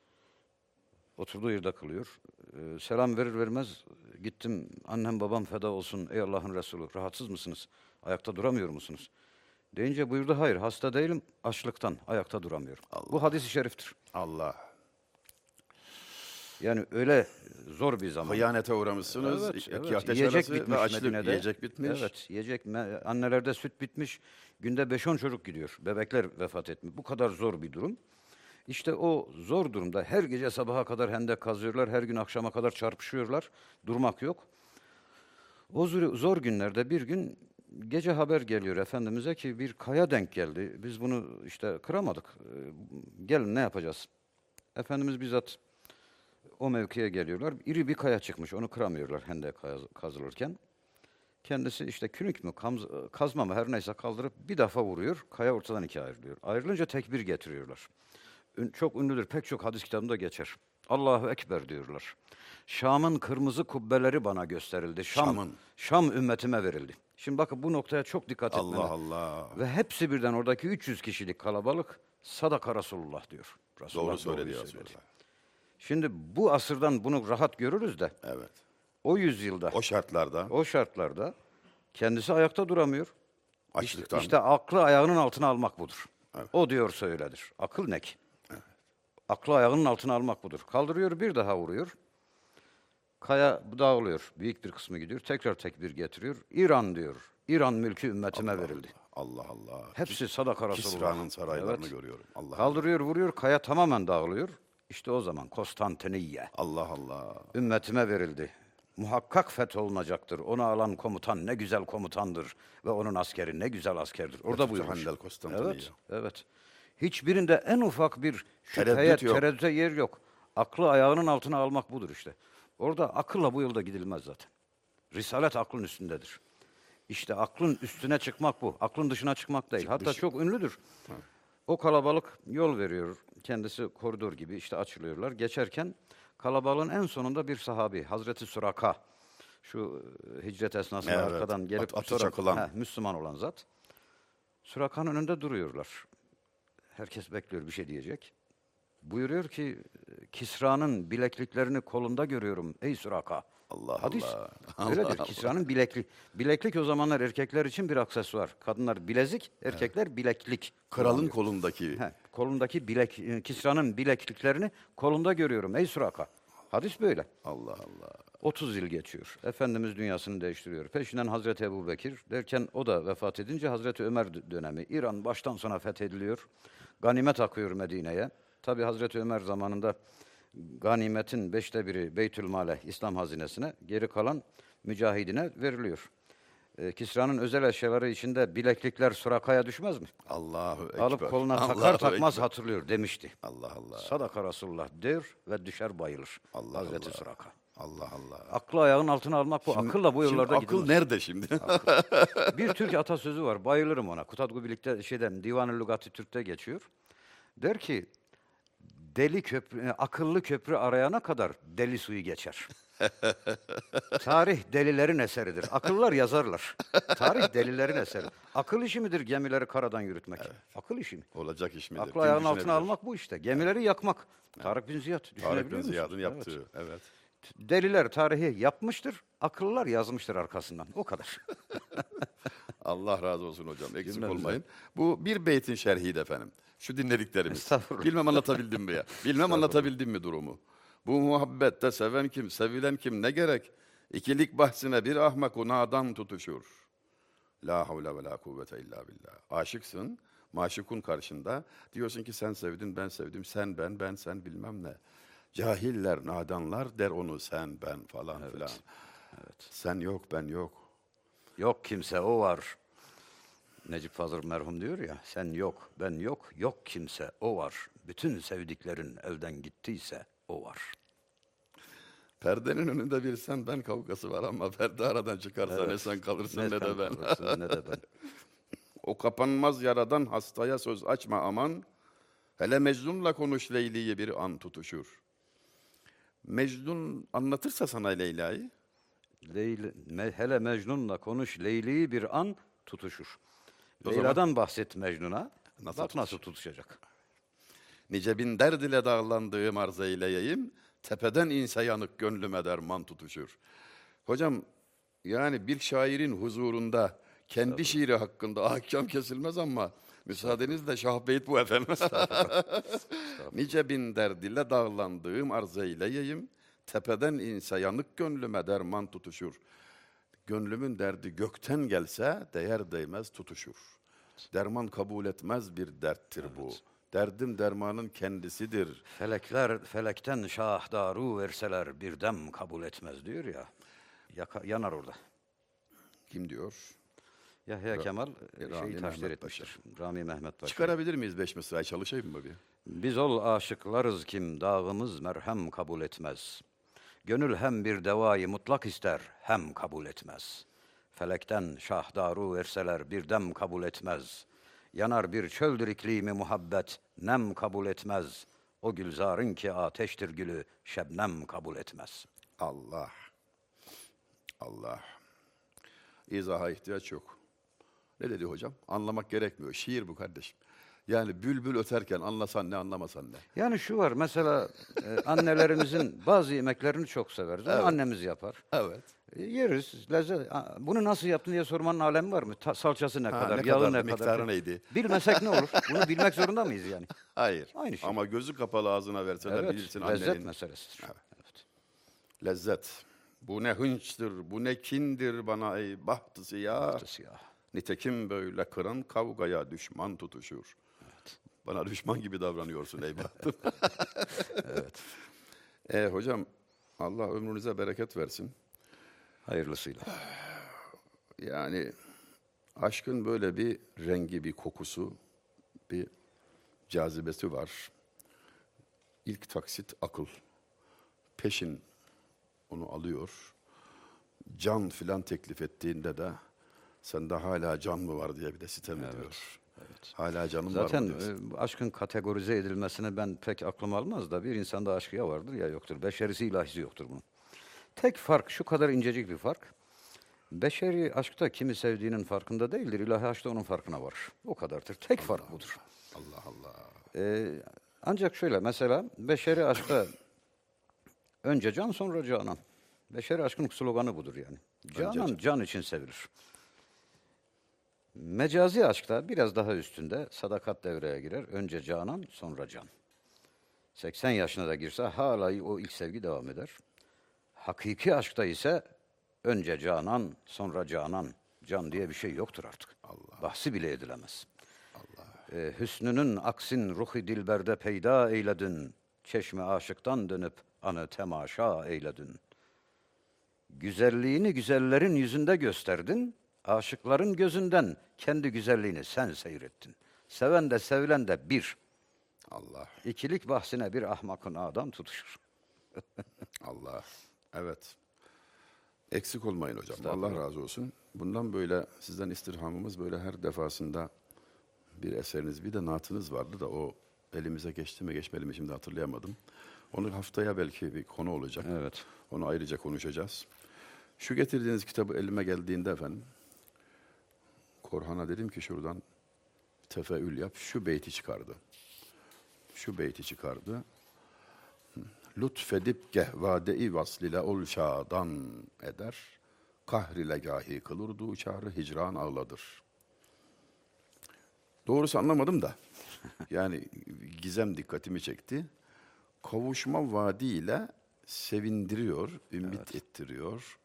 Oturduğu yerde kılıyor. Ee, selam verir vermez gittim. Annem babam feda olsun ey Allah'ın Resulü. Rahatsız mısınız? Ayakta duramıyor musunuz? Deyince buyurdu hayır hasta değilim açlıktan ayakta duramıyorum. Bu hadis-i şeriftir. Allah. Yani öyle zor bir zaman. Hıyanete uğramışsınız. Evet, evet. Yiyecek bitmiş açlık Medine'de. yiyecek bitmiş. Evet, yiyecek. Annelerde süt bitmiş. Günde 5-10 çocuk gidiyor. Bebekler vefat etmiş. Bu kadar zor bir durum. İşte o zor durumda her gece sabaha kadar hendek kazıyorlar. Her gün akşama kadar çarpışıyorlar. Durmak yok. O zor, günlerde bir gün gece haber geliyor Efendimiz'e ki bir kaya denk geldi. Biz bunu işte kıramadık. Ee, Gelin ne yapacağız? Efendimiz bizzat o mevkiye geliyorlar. İri bir kaya çıkmış. Onu kıramıyorlar hendek kaz- kazılırken. Kendisi işte künük mü kazma mı her neyse kaldırıp bir defa vuruyor. Kaya ortadan ikiye ayrılıyor. Ayrılınca tekbir getiriyorlar. Çok ünlüdür. Pek çok hadis kitabında geçer. Allahu Ekber diyorlar. Şam'ın kırmızı kubbeleri bana gösterildi. Şam, Şam'ın. Şam ümmetime verildi. Şimdi bakın bu noktaya çok dikkat etmeli. Allah Allah. Ve hepsi birden oradaki 300 kişilik kalabalık sadaka Resulullah diyor. Resulullah Doğru söyledi söyledi. Resulullah. Şimdi bu asırdan bunu rahat görürüz de Evet. o yüzyılda, O şartlarda o şartlarda kendisi ayakta duramıyor. açlıktan İşte aklı ayağının altına almak budur. O diyor söyledir. Akıl ne ki? Aklı ayağının altına almak budur. Kaldırıyor bir daha vuruyor. Kaya dağılıyor. Büyük bir kısmı gidiyor. Tekrar tekbir getiriyor. İran diyor. İran mülkü ümmetime verildi. Allah Allah. Hepsi sadaka Resulullah. Kisra'nın saraylarını Evet. görüyorum. Allah Kaldırıyor vuruyor. Kaya tamamen dağılıyor. İşte o zaman Konstantiniye. Allah Allah. ümmetime verildi. Muhakkak fetholunacaktır. Onu alan komutan ne güzel komutandır ve onun askeri ne güzel askerdir. Orada buyurmuş. Evet, evet. Hiçbirinde en ufak bir şüpheye, Tereddüt yok. tereddüte yer yok. Aklı ayağının altına almak budur işte. Orada akılla bu yolda gidilmez zaten. Risalet aklın üstündedir. İşte aklın üstüne çıkmak bu. Aklın dışına çıkmak değil. Hatta çok ünlüdür. O kalabalık yol veriyor. Kendisi koridor gibi işte açılıyorlar. Geçerken kalabalığın en sonunda bir sahabi Hazreti Suraka şu e, hicret esnasında Evet, arkadan gelip at- atı sonra- çakılan. Müslüman olan zat. Suraka'nın önünde duruyorlar. Herkes bekliyor bir şey diyecek. Buyuruyor ki Kisra'nın bilekliklerini kolunda görüyorum ey Suraka. Allah Hadis. Allah. Öyledir. Allah Kisra'nın bileklik. Bileklik o zamanlar erkekler için bir aksesuar. Kadınlar bilezik, erkekler bileklik. Kralın kullanıyor. kolundaki He, kolundaki bilek, e, Kisra'nın bilekliklerini kolunda görüyorum ey Suraka. Hadis böyle. Allah Allah. 30 yıl geçiyor. Efendimiz dünyasını değiştiriyor. Peşinden Hazreti Ebu Bekir derken o da vefat edince Hazreti Ömer dö- dönemi. İran baştan sona fethediliyor. Ganimet akıyor Medine'ye. Tabi Hazreti Ömer zamanında ganimetin beşte biri Beytülmale, İslam hazinesine, geri kalan mücahidine veriliyor. Ee, Kisra'nın özel eşyaları içinde bileklikler Suraka'ya düşmez mi? Allahu Ekber. Alıp koluna takar Allahu takmaz Ekber. hatırlıyor demişti. Allah Allah. Sadaka Resulullah der ve düşer bayılır. Allah Hazreti Allah. Suraka. Allah Allah. Aklı ayağın altına almak bu. Akılla bu Şimdi yollarda akıl gidilmez. nerede şimdi? Bir Türk atasözü var. Bayılırım ona. Kutadgu birlikte şeyden Divan-ı Lugati Türk'te geçiyor. Der ki deli köprü, e, akıllı köprü arayana kadar deli suyu geçer. Tarih delilerin eseridir. Akıllar yazarlar. Tarih delilerin eseri. Akıl işi midir gemileri karadan yürütmek? Akıl işi mi? Olacak iş midir? Aklı Kim ayağın altına düşünebilir? almak bu işte. Gemileri yakmak. Tarık bin Ziyad. Tarık bin musunuz? Ziyad'ın Evet. yaptığı. Evet. Deliler tarihi yapmıştır. Akıllılar yazmıştır arkasından. O kadar. Allah razı olsun hocam. Eksik Cümlemizden. olmayın. Bu bir beytin şerhiydi efendim. Şu dinlediklerimiz. Bilmem anlatabildim mi ya? Bilmem anlatabildim mi durumu? Bu muhabbette seven kim, sevilen kim ne gerek? İkilik bahsine bir ahmak o nadan tutuşur. La havle ve la kuvvete illa billah. Aşıksın, maşukun karşında. Diyorsun ki sen sevdin, ben sevdim, sen ben, ben sen bilmem ne. Cahiller, nadanlar der onu sen, ben falan filan. Sen yok, ben yok. Yok kimse o var. Necip Fazıl merhum diyor ya, sen yok, ben yok, yok kimse o var. Bütün sevdiklerin elden gittiyse o var. Perdenin önünde bir sen ben kavgası var ama perde aradan çıkarsa ne sen kalırsın ne, de sen ben. kalırsın, ne de ben. O kapanmaz yaradan hastaya söz açma aman. Hele Mecnun'la konuş Leyli'yi bir an tutuşur. Mecnun anlatırsa sana Leyla'yı. Leyli, me- hele Mecnun'la konuş, Leyli'yi bir an tutuşur. O Leyla'dan bahset Mecnun'a. Nasıl Bak nasıl tutuşacak. Nice bin derd ile dağlandığım arz eyleyeyim. Tepeden inse yanık gönlüme derman tutuşur. Hocam yani bir şairin huzurunda kendi şiiri hakkında ahkam kesilmez ama müsaadenizle Şah Beyt bu efendim. nice bin derd ile dağlandığım arz eyleyeyim. Tepeden inse yanık gönlüme derman tutuşur. Gönlümün derdi gökten gelse değer değmez tutuşur. Derman kabul etmez bir derttir bu. Derdim dermanın kendisidir. Felekler felekten şahdaru verseler bir dem kabul etmez diyor ya. Yaka- yanar orada. Kim diyor? Yahya Ra- Kemal e, şeyi takdir etmiştir. Rami Mehmet Paşa. Çıkarabilir miyiz beş mısrayı çalışayım mı bir? Biz ol aşıklarız kim dağımız merhem kabul etmez. Gönül hem bir devayı mutlak ister hem kabul etmez. Felekten şahdaru verseler bir dem kabul etmez. Yanar bir çöldür iklimi muhabbet nem kabul etmez. O gülzarın ki ateştir gülü şebnem kabul etmez. Allah. Allah. İzaha ihtiyaç yok. Ne dedi hocam? Anlamak gerekmiyor. Şiir bu kardeşim. Yani bülbül öterken anlasan ne anlamasan ne. Yani şu var mesela e, annelerimizin bazı yemeklerini çok severiz. Evet. annemiz yapar. Evet. E, Yeriz, lezzet. Bunu nasıl yaptın diye sormanın alemi var mı? Ta- salçası ne Ha, kadar, ne yağı kadardı, ne kadar? miktarı neydi? Bilmesek ne olur? Bunu bilmek zorunda mıyız yani? Hayır. Aynı şey. Ama gözü kapalı ağzına verseler Evet, bilirsin lezzet annenin. meselesidir. Evet. Evet. Lezzet. Bu ne hınçtır, bu ne kindir bana ey bahtı siyah. Bahtı siyah. Nitekim böyle kıran kavgaya düşman tutuşur. Bana düşman gibi davranıyorsun ey bahtım. evet. E, hocam Allah ömrünüze bereket versin. Hayırlısıyla. Yani aşkın böyle bir rengi, bir kokusu, bir cazibesi var. İlk taksit akıl. Peşin onu alıyor. Can filan teklif ettiğinde de sende hala can mı var diye bir de sitem ediyor. Hala canım var Zaten mı diyorsun. e, aşkın kategorize edilmesine ben pek aklım almaz da bir insanda aşkı ya vardır ya yoktur. Beşerisi ilahisi yoktur bunun. Tek fark şu kadar incecik bir fark. Beşeri aşkta kimi sevdiğinin farkında değildir. İlahi aşkta onun farkına varır. O kadardır. Tek fark budur. Allah Allah. Ee, ancak şöyle mesela beşeri aşkta önce can sonra canan. Beşeri aşkın sloganı budur yani. Canan can için sevilir. Mecazi aşkta biraz daha üstünde sadakat devreye girer. Önce canan sonra can. 80 yaşına da girse hala o ilk sevgi devam eder. Hakiki aşkta ise önce canan sonra canan. Can diye bir şey yoktur artık. Allah. Bahsi bile edilemez. Ee, hüsnünün aksin ruhi dilberde peyda eyledin. Çeşme aşıktan dönüp anı temaşa eyledin. Güzelliğini güzellerin yüzünde gösterdin. Aşıkların gözünden kendi güzelliğini sen seyrettin. Seven de sevilen de bir. Allah. İkilik bahsine bir ahmakın adam tutuşur. Allah. Evet. Eksik olmayın hocam. Allah razı olsun. Bundan böyle sizden istirhamımız böyle her defasında bir eseriniz, bir de naatınız vardı da o elimize geçti mi geçmedi mi şimdi hatırlayamadım. Onu haftaya belki bir konu olacak. Evet. Onu ayrıca konuşacağız. Şu getirdiğiniz kitabı elime geldiğinde efendim, Korhan'a dedim ki şuradan tefeül yap, şu beyti çıkardı. Şu beyti çıkardı. Lütfedip gehvade-i vaslile ol şadan eder. Kahrile gahi kılırdu çağrı hicran ağladır. Doğrusu anlamadım da. Yani gizem dikkatimi çekti. Kavuşma vaadiyle sevindiriyor, ümit ettiriyor.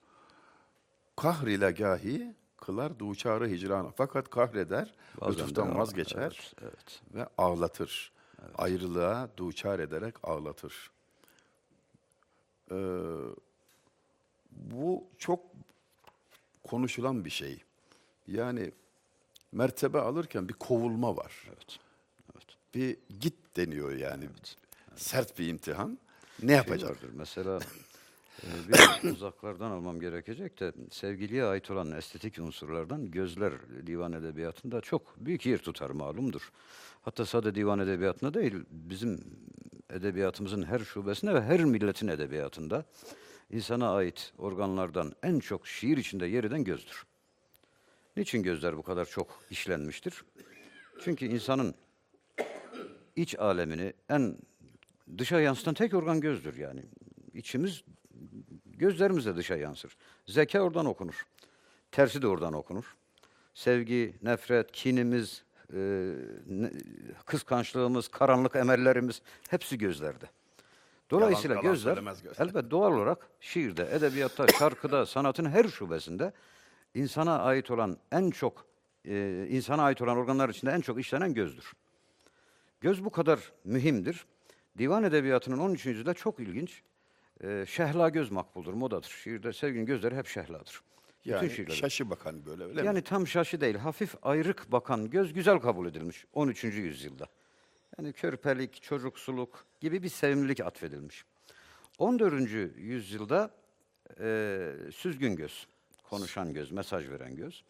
Kahrile gahi kılar duçarı hicrana. Fakat kahreder, Bazen lütuftan vazgeçer evet, evet. ve ağlatır. Ayrılığa duçar ederek ağlatır. Ee, bu çok konuşulan bir şey. Yani mertebe alırken bir kovulma var. Evet. Evet. Bir git deniyor yani. Sert bir imtihan. Ne Şey yapacak? vardır. Mesela e, biraz uzaklardan almam gerekecek de sevgiliye ait olan estetik unsurlardan gözler divan edebiyatında çok büyük yer tutar malumdur. Hatta sadece divan edebiyatında değil, bizim edebiyatımızın her şubesinde ve her milletin edebiyatında insana ait organlardan en çok şiir içinde yer eden gözdür. Niçin gözler bu kadar çok işlenmiştir? Çünkü insanın iç alemini en dışa yansıtan tek organ gözdür yani. İçimiz gözlerimizle dışa yansır. Zeka oradan okunur. Tersi de oradan okunur. Sevgi, nefret, kinimiz, e, kıskançlığımız, karanlık emellerimiz hepsi gözlerde. Dolayısıyla yalan gözler gözler. elbette doğal olarak şiirde, edebiyatta, şarkıda, sanatın her şubesinde insana ait olan en çok e, insana ait olan organlar içinde en çok işlenen gözdür. Göz bu kadar mühimdir. Divan edebiyatının 13. yüzyılda çok ilginç. E, şehla göz makbuldur, modadır. Şiirde sevginin gözleri hep şehladır. Yani şiirleri. şaşı bakan böyle öyle mi? Yani tam şaşı değil, hafif ayrık bakan göz güzel kabul edilmiş 13. yüzyılda. Yani körpelik, çocuksuluk gibi bir sevimlilik atfedilmiş. 14. yüzyılda e, süzgün göz, konuşan göz, mesaj veren göz.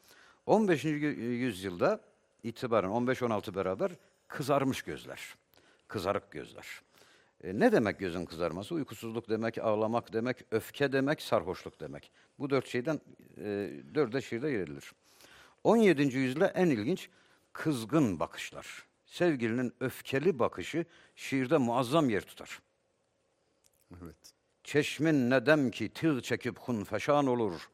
15. yü- yüzyılda itibaren 15-16 beraber kızarmış gözler, kızarık gözler. E, ne demek gözün kızarması? Uykusuzluk demek, ağlamak demek, öfke demek, sarhoşluk demek. Bu dört şeyden e, dörde şiirde yer edilir. 17. yüzyılda en ilginç kızgın bakışlar. Sevgilinin öfkeli bakışı şiirde muazzam yer tutar. Evet. Çeşmin nedem ki tığ çekip hun feşan olur.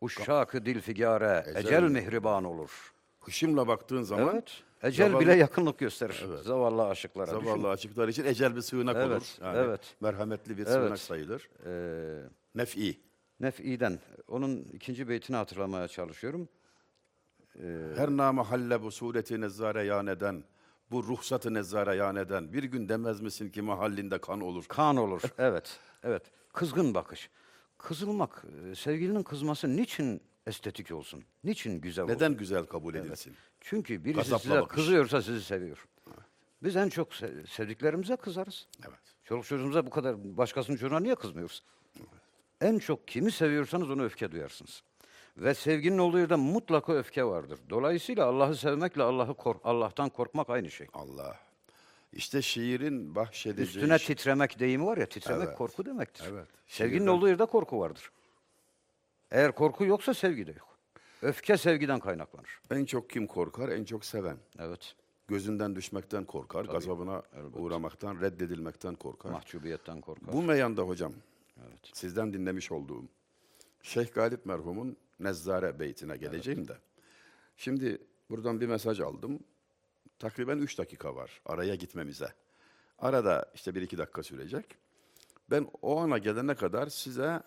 Uşşakı dil figare Ecel ecel mi? mihriban olur. Hışımla baktığın zaman Evet. Ecel zavallı- bile yakınlık gösterir. Zavallı aşıklara. düşün. zavallı açıklar için ecel bir sığınak Evet, olur. Yani evet. Merhametli bir Evet. sığınak sayılır. Ee, Nef'i. Nef'i'den. Onun ikinci beytini hatırlamaya çalışıyorum. Her nama halle bu sureti nezzare yaneden, bu ruhsatı nezzare yaneden, bir gün demez misin ki mahallinde kan olur. Kan olur. Evet. Evet. Kızgın bakış. Kızılmak, e, sevgilinin kızması niçin estetik olsun? Niçin güzel olsun? Neden güzel kabul edilsin? Çünkü birisi Gazapla size bakış. kızıyorsa sizi seviyor. Biz en çok se- sevdiklerimize kızarız. Evet. Çoluk çocuğumuza bu kadar başkasının çocuğuna niye kızmıyoruz? En çok kimi seviyorsanız ona öfke duyarsınız. Ve sevginin olduğu yerde mutlaka öfke vardır. Dolayısıyla Allah'ı sevmekle Allah'ı kork Allah'tan korkmak aynı şey. Allah. İşte şiirin bahşedeceği Üstüne şey- titremek deyimi var ya, titremek Evet. korku demektir. Evet. Sevginin Şiirden- olduğu yerde korku vardır. Eğer korku yoksa sevgi de yok. Öfke sevgiden kaynaklanır. en çok kim korkar? En çok seven. Evet. Gözünden düşmekten korkar, gazabına uğramaktan, reddedilmekten korkar. Mahcubiyetten korkar. Bu meyanda hocam, Evet. sizden dinlemiş olduğum Şeyh Galip merhumun Nezzare beytine geleceğim de. Şimdi buradan bir mesaj aldım. Takriben üç dakika var araya gitmemize. Arada işte bir iki dakika sürecek. Ben o ana gelene kadar size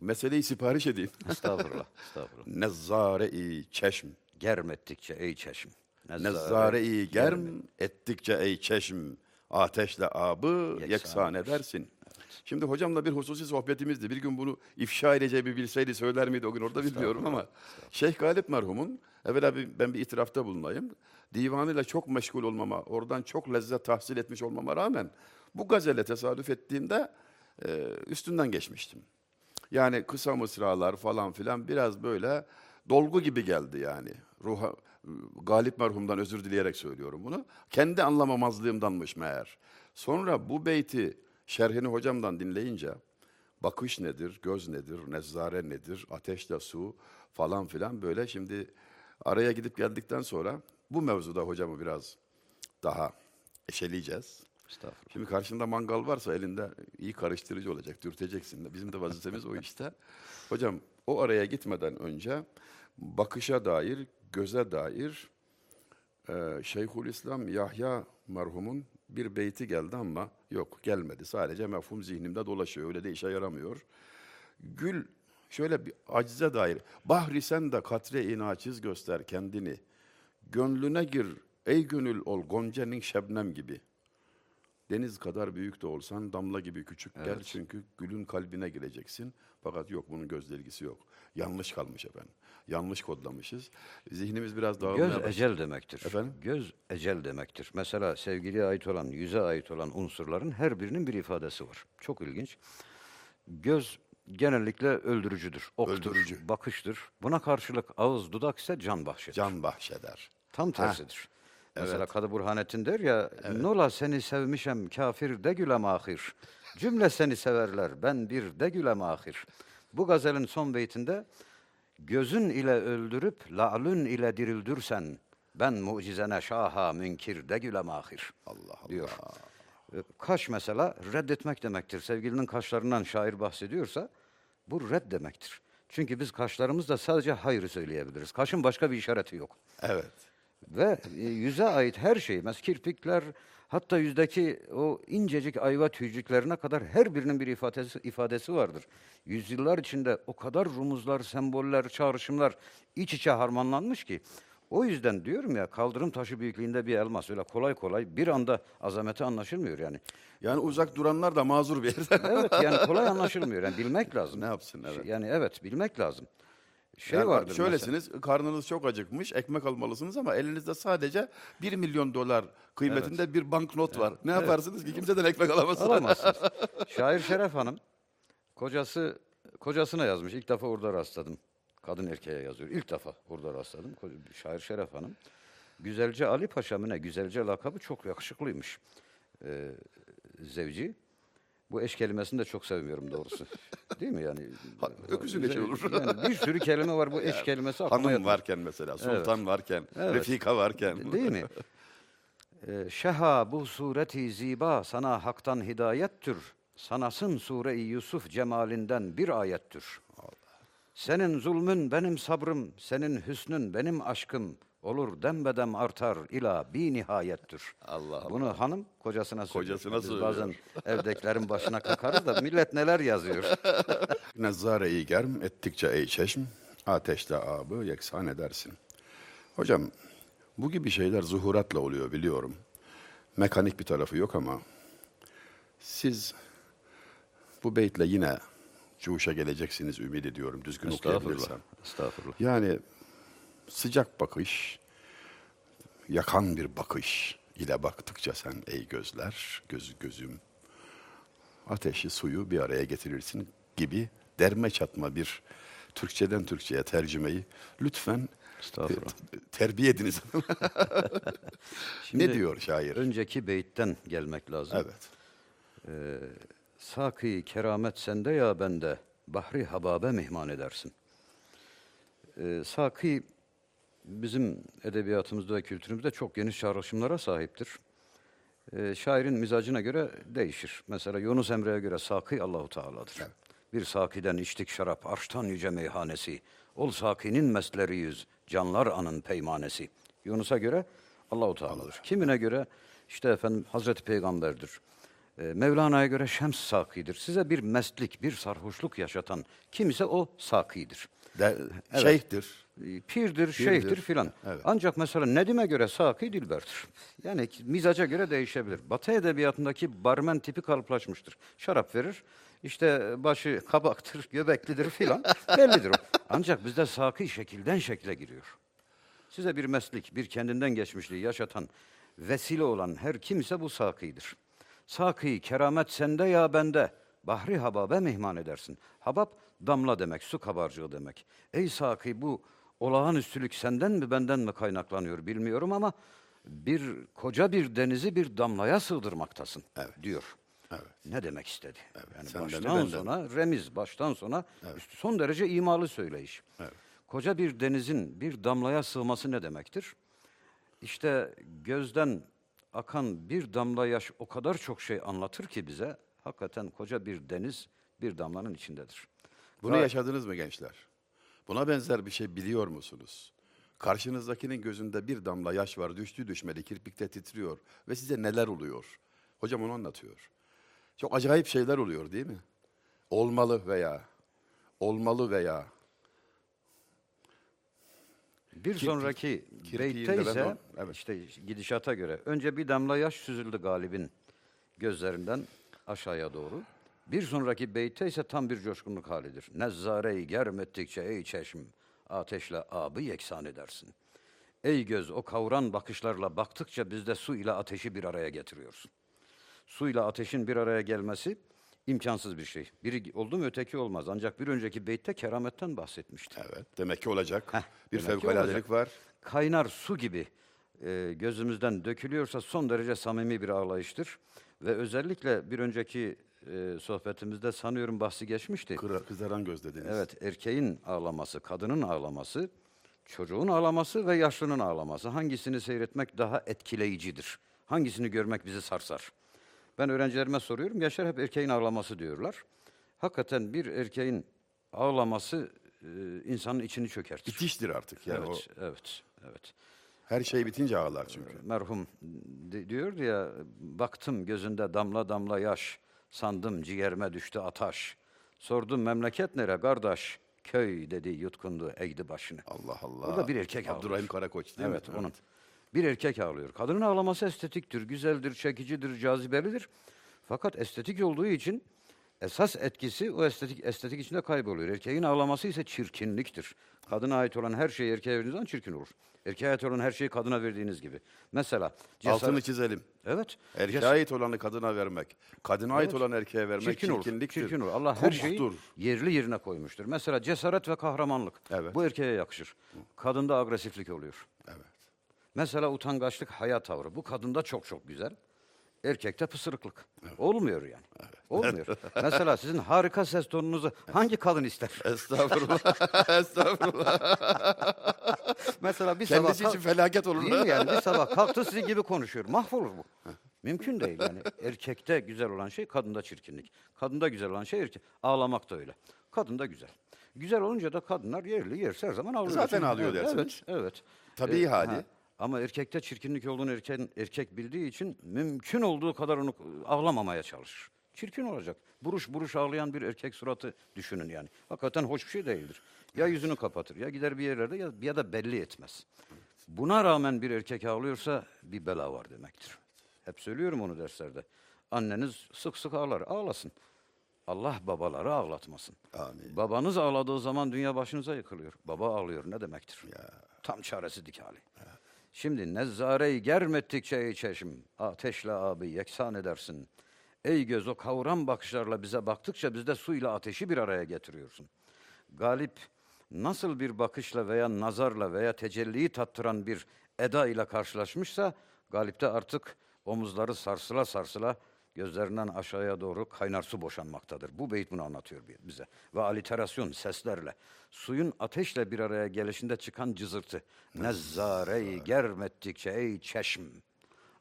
meseleyi sipariş edeyim. Estağfurullah. Estağfurullah. Nezzare-i çeşm. Germ ettikçe ey çeşm. Nezzare-i germ ettikçe ey çeşm. Ateşle abı Yeksan yeksan edersin. Şimdi hocamla bir hususi sohbetimizdi. Bir gün bunu ifşa edeceği bir bilseydi söyler miydi o gün orada bilmiyorum ama Şeyh Galip merhumun evvela bir, ben bir itirafta bulunayım. Divanıyla çok meşgul olmama, oradan çok lezzet tahsil etmiş olmama rağmen bu gazele tesadüf ettiğimde e, üstünden geçmiştim. Yani kısa mısralar falan filan biraz böyle dolgu gibi geldi yani. Ruha, Galip merhumdan özür dileyerek söylüyorum bunu. Kendi anlamamazlığımdanmış meğer. Sonra bu beyti şerhini hocamdan dinleyince bakış nedir, göz nedir, nezzare nedir, ateşle su falan filan böyle şimdi araya gidip geldikten sonra bu mevzuda hocamı biraz daha eşeleyeceğiz. Estağfurullah. Şimdi karşında mangal varsa elinde iyi karıştırıcı olacak, dürteceksin de. Bizim de vazifemiz o işte. Hocam o araya gitmeden önce bakışa dair, göze dair e, Şeyhülislam Yahya merhumun bir beyti geldi ama yok gelmedi. Sadece mefhum zihnimde dolaşıyor. Öyle de işe yaramıyor. Gül şöyle bir acize dair. Bahri sen de katre inaçiz göster kendini. Gönlüne gir ey gönül ol Gonca'nın şebnem gibi. Deniz kadar büyük de olsan damla gibi küçük gel çünkü gülün kalbine gireceksin. Fakat yok bunun gözle ilgisi yok. Yanlış kalmış efendim. Yanlış kodlamışız. Zihnimiz biraz dağılmaya Göz başladı. ecel demektir. Efendim? Göz ecel demektir. Mesela sevgiliye ait olan, yüze ait olan unsurların her birinin bir ifadesi var. Çok ilginç. Göz genellikle öldürücüdür, oktur, Öldürücü. bakıştır. Buna karşılık ağız, dudak ise can bahşeder. Can bahşeder. Tam tersidir. Mesela Kadı Burhanettin der ya, Nola seni sevmişem kafir de gülem ahir. Cümle seni severler, ben bir de gülem ahir. Bu gazelin son beytinde, gözün ile öldürüp la'lün ile dirildürsen, ben mucizene şaha münkir de gülem ahir. Allah Allah. diyor. E, Kaş mesela reddetmek demektir. Sevgilinin kaşlarından şair bahsediyorsa bu red demektir. Çünkü biz kaşlarımızla sadece hayrı söyleyebiliriz. Kaşın başka bir işareti yok. Evet. Ve e, yüze ait her şey, mesela kirpikler, hatta yüzdeki o incecik ayva tüycüklerine kadar her birinin bir ifadesi, ifadesi vardır. Yüzyıllar içinde o kadar rumuzlar, semboller, çağrışımlar iç içe harmanlanmış ki, o yüzden diyorum ya kaldırım taşı büyüklüğünde bir elmas öyle kolay kolay bir anda azameti anlaşılmıyor yani. Yani uzak duranlar da mazur bir. Evet yani kolay anlaşılmıyor yani bilmek lazım. Ne yapsın, evet. Yani evet bilmek lazım. Şey Yani vardır Şöylesiniz, karnınız çok acıkmış, ekmek almalısınız ama elinizde sadece 1 milyon dolar kıymetinde bir banknot var. Ne yaparsınız ki kimseden ekmek alamazsınız. Alamazsınız. Şair Şeref Hanım kocası kocasına yazmış. İlk defa orada rastladım. Kadın erkeğe yazıyor. İlk defa orada rastladım. Şair Şeref Hanım. Güzelce Ali Paşa mı ne? Güzelce lakabı çok yakışıklıymış. Ee, zevci. Bu eş kelimesini de çok sevmiyorum doğrusu. Değil mi yani? Ha, öküzün eşi olur. Yani bir sürü kelime var bu eş kelimesi Hanım yatmıyor. varken mesela, sultan varken, Evet. refika varken. Değil mi? Ee, Şeha bu sureti ziba sana haktan hidayettir. Sanasın sure-i Yusuf cemalinden bir ayettir. Senin zulmün benim sabrım, senin hüsnün benim aşkım. Olur dembedem artar ila bir nihayettir. Allah Allah. Bunu hanım kocasına söylüyor. Kocasına Biz söylüyor. bazen evdekilerin başına kakarız da millet neler yazıyor. Nezzare-i germ ettikçe ey çeşm, ateşte abı yeksan edersin. Hocam, bu gibi şeyler zuhuratla oluyor biliyorum. Mekanik bir tarafı yok ama siz bu beytle yine cuşa geleceksiniz ümit ediyorum düzgün Estağfurullah. okuyabilirsem. Estağfurullah. Yani sıcak bakış, yakan bir bakış ile baktıkça sen ey gözler, göz gözüm, ateşi suyu bir araya getirirsin gibi derme çatma bir Türkçeden Türkçe'ye tercümeyi lütfen terbiye ediniz. Şimdi ne diyor şair? Önceki beyitten gelmek lazım. Evet. Sakı keramet sende ya bende, bahri hababe mihman edersin. Ee, Sakı bizim edebiyatımızda ve kültürümüzde çok geniş çağrışımlara sahiptir. Ee, şairin mizacına göre değişir. Mesela Yunus Emre'ye göre Sakı Allahu Teala'dır. Bir sakiden içtik şarap, arştan yüce meyhanesi. Ol sakinin mesleri yüz, canlar anın peymanesi. Yunus'a göre Allahu Teala'dır. Kimine göre işte efendim Hazreti Peygamber'dir. Ee, Mevlana'ya göre Şems sakidir. Size bir mestlik, bir sarhoşluk yaşatan kimse o sakidir. De, Şeyhtir. Ee, Pirdir, şeyhtir filan. Evet. Ancak mesela Nedim'e göre Saki Dilber'dir. Yani mizaca göre değişebilir. Batı edebiyatındaki barmen tipi kalıplaşmıştır. Şarap verir, işte başı kabaktır, göbeklidir filan. Bellidir o. Ancak bizde Saki şekilden şekle giriyor. Size bir meslik, bir kendinden geçmişliği yaşatan, vesile olan her kimse bu sakidir. Saki, keramet sende ya bende. Bahri hababe mihman edersin. Habab, damla demek, su kabarcığı demek. Ey Saki bu olağanüstülük senden mi benden mi kaynaklanıyor bilmiyorum ama bir koca bir denizi bir damlaya sığdırmaktasın diyor. Evet. Ne demek istedi? yani senden mi, baştan benden sona remiz, baştan sona üstü son derece imalı söyleyiş. Evet. Koca bir denizin bir damlaya sığması ne demektir? İşte gözden akan bir damla yaş o kadar çok şey anlatır ki bize. Hakikaten koca bir deniz bir damlanın içindedir. Bunu Gayet- yaşadınız mı gençler? Buna benzer bir şey biliyor musunuz? Karşınızdakinin gözünde bir damla yaş var, düştü düşmedi, kirpikte titriyor ve size neler oluyor? Hocam onu anlatıyor. Çok acayip şeyler oluyor değil mi? Olmalı veya, olmalı veya. Bir Kirpi- sonraki beytte ise evet. işte gidişata göre önce bir damla yaş süzüldü galibin gözlerinden aşağıya doğru. Bir sonraki beytte ise tam bir coşkunluk halidir. Nezzare-i germ ettikçe ey çeşm ateşle abı yeksan edersin. Ey göz o kavran bakışlarla baktıkça bizde su ile ateşi bir araya getiriyorsun. Su ile ateşin bir araya gelmesi imkansız bir şey. Biri oldu mu öteki olmaz. Ancak bir önceki beytte kerametten bahsetmişti. Evet, demek ki olacak. Heh, bir fevkaladelik var. Kaynar su gibi e, gözümüzden dökülüyorsa son derece samimi bir ağlayıştır. Ve özellikle bir önceki e, sohbetimizde sanıyorum bahsi geçmişti. Kıra, kızaran göz dediniz. Evet, erkeğin ağlaması, kadının ağlaması, çocuğun ağlaması ve yaşlının ağlaması. Hangisini seyretmek daha etkileyicidir? Hangisini görmek bizi sarsar? Ben öğrencilerime soruyorum, gençler hep erkeğin ağlaması diyorlar. Hakikaten bir erkeğin ağlaması e, insanın içini çökertir. Bitiştir artık. Yani evet, o, evet, evet. her şey bitince ağlar çünkü. Merhum di- diyordu ya, baktım gözünde damla damla yaş, sandım ciğerime düştü ataş. Sordum memleket nere kardeş, köy dedi yutkundu eğdi başını. Allah Allah. O da bir erkek ağlıyor. Abdurrahim Karakoç değil evet, mi? onun. Bir erkek ağlıyor. Kadının ağlaması estetiktir, güzeldir, çekicidir, cazibelidir. Fakat estetik olduğu için Esas etkisi o estetik estetik içinde kayboluyor. Erkeğin ağlaması ise çirkinliktir. Kadına ait olan her şeyi erkeğe verdiğiniz zaman çirkin olur. Erkeğe ait olan her şeyi kadına verdiğiniz gibi. Mesela cesaret- Altını çizelim. Evet. Erkeğe Ces- ait olanı kadına vermek, kadına ait Evet. olan erkeğe vermek çirkin olur. çirkinliktir. Çirkin olur. Allah her şeyi yerli yerine koymuştur. Mesela cesaret ve kahramanlık. Evet. Bu erkeğe yakışır. Kadında agresiflik oluyor. Evet. Mesela utangaçlık, haya tavrı. Bu kadında çok çok güzel. Erkekte pısırıklık. Olmuyor yani. Olmuyor. Mesela sizin harika ses tonunuzu hangi kadın ister? Estağfurullah. Estağfurullah. Mesela bir sabah Kendisi için felaket olur. Değil mi yani? Bir sabah kalktı sizin gibi konuşuyor. Mahvolur bu. Mümkün değil yani. Erkekte güzel olan şey kadında çirkinlik. Kadında güzel olan şey erkek. Ağlamak da öyle. Kadında güzel. Güzel olunca da kadınlar yerli yerse her zaman ağlıyor. Zaten ağlıyor evet, dersiniz. Evet, evet. Tabii hali. Ama erkekte çirkinlik olduğunu erkek, erkek bildiği için mümkün olduğu kadar onu ağlamamaya çalışır. Çirkin olacak. Buruş buruş ağlayan bir erkek suratı düşünün yani. Hakikaten hoş bir şey değildir. Ya yüzünü kapatır ya gider bir yerlerde ya, ya da belli etmez. Buna rağmen bir erkek ağlıyorsa bir bela var demektir. Hep söylüyorum onu derslerde. Anneniz sık sık ağlar. Ağlasın. Allah babaları ağlatmasın. Amin. Babanız ağladığı zaman dünya başınıza yıkılıyor. Baba ağlıyor ne demektir? Tam çaresizlik hali. Şimdi nezzareyi germettikçe çeşim, ateşle abi yeksan edersin. Ey göz o kavram bakışlarla bize baktıkça bizde suyla ateşi bir araya getiriyorsun. Galip nasıl bir bakışla veya nazarla veya tecelliyi tattıran bir eda ile karşılaşmışsa Galip'te artık omuzları sarsıla sarsıla gözlerinden aşağıya doğru kaynar su boşanmaktadır. Bu beyit bunu anlatıyor bi- bize. Ve aliterasyon seslerle suyun ateşle bir araya gelişinde çıkan cızırtı. Nezzareyi germettikçe ey çeşm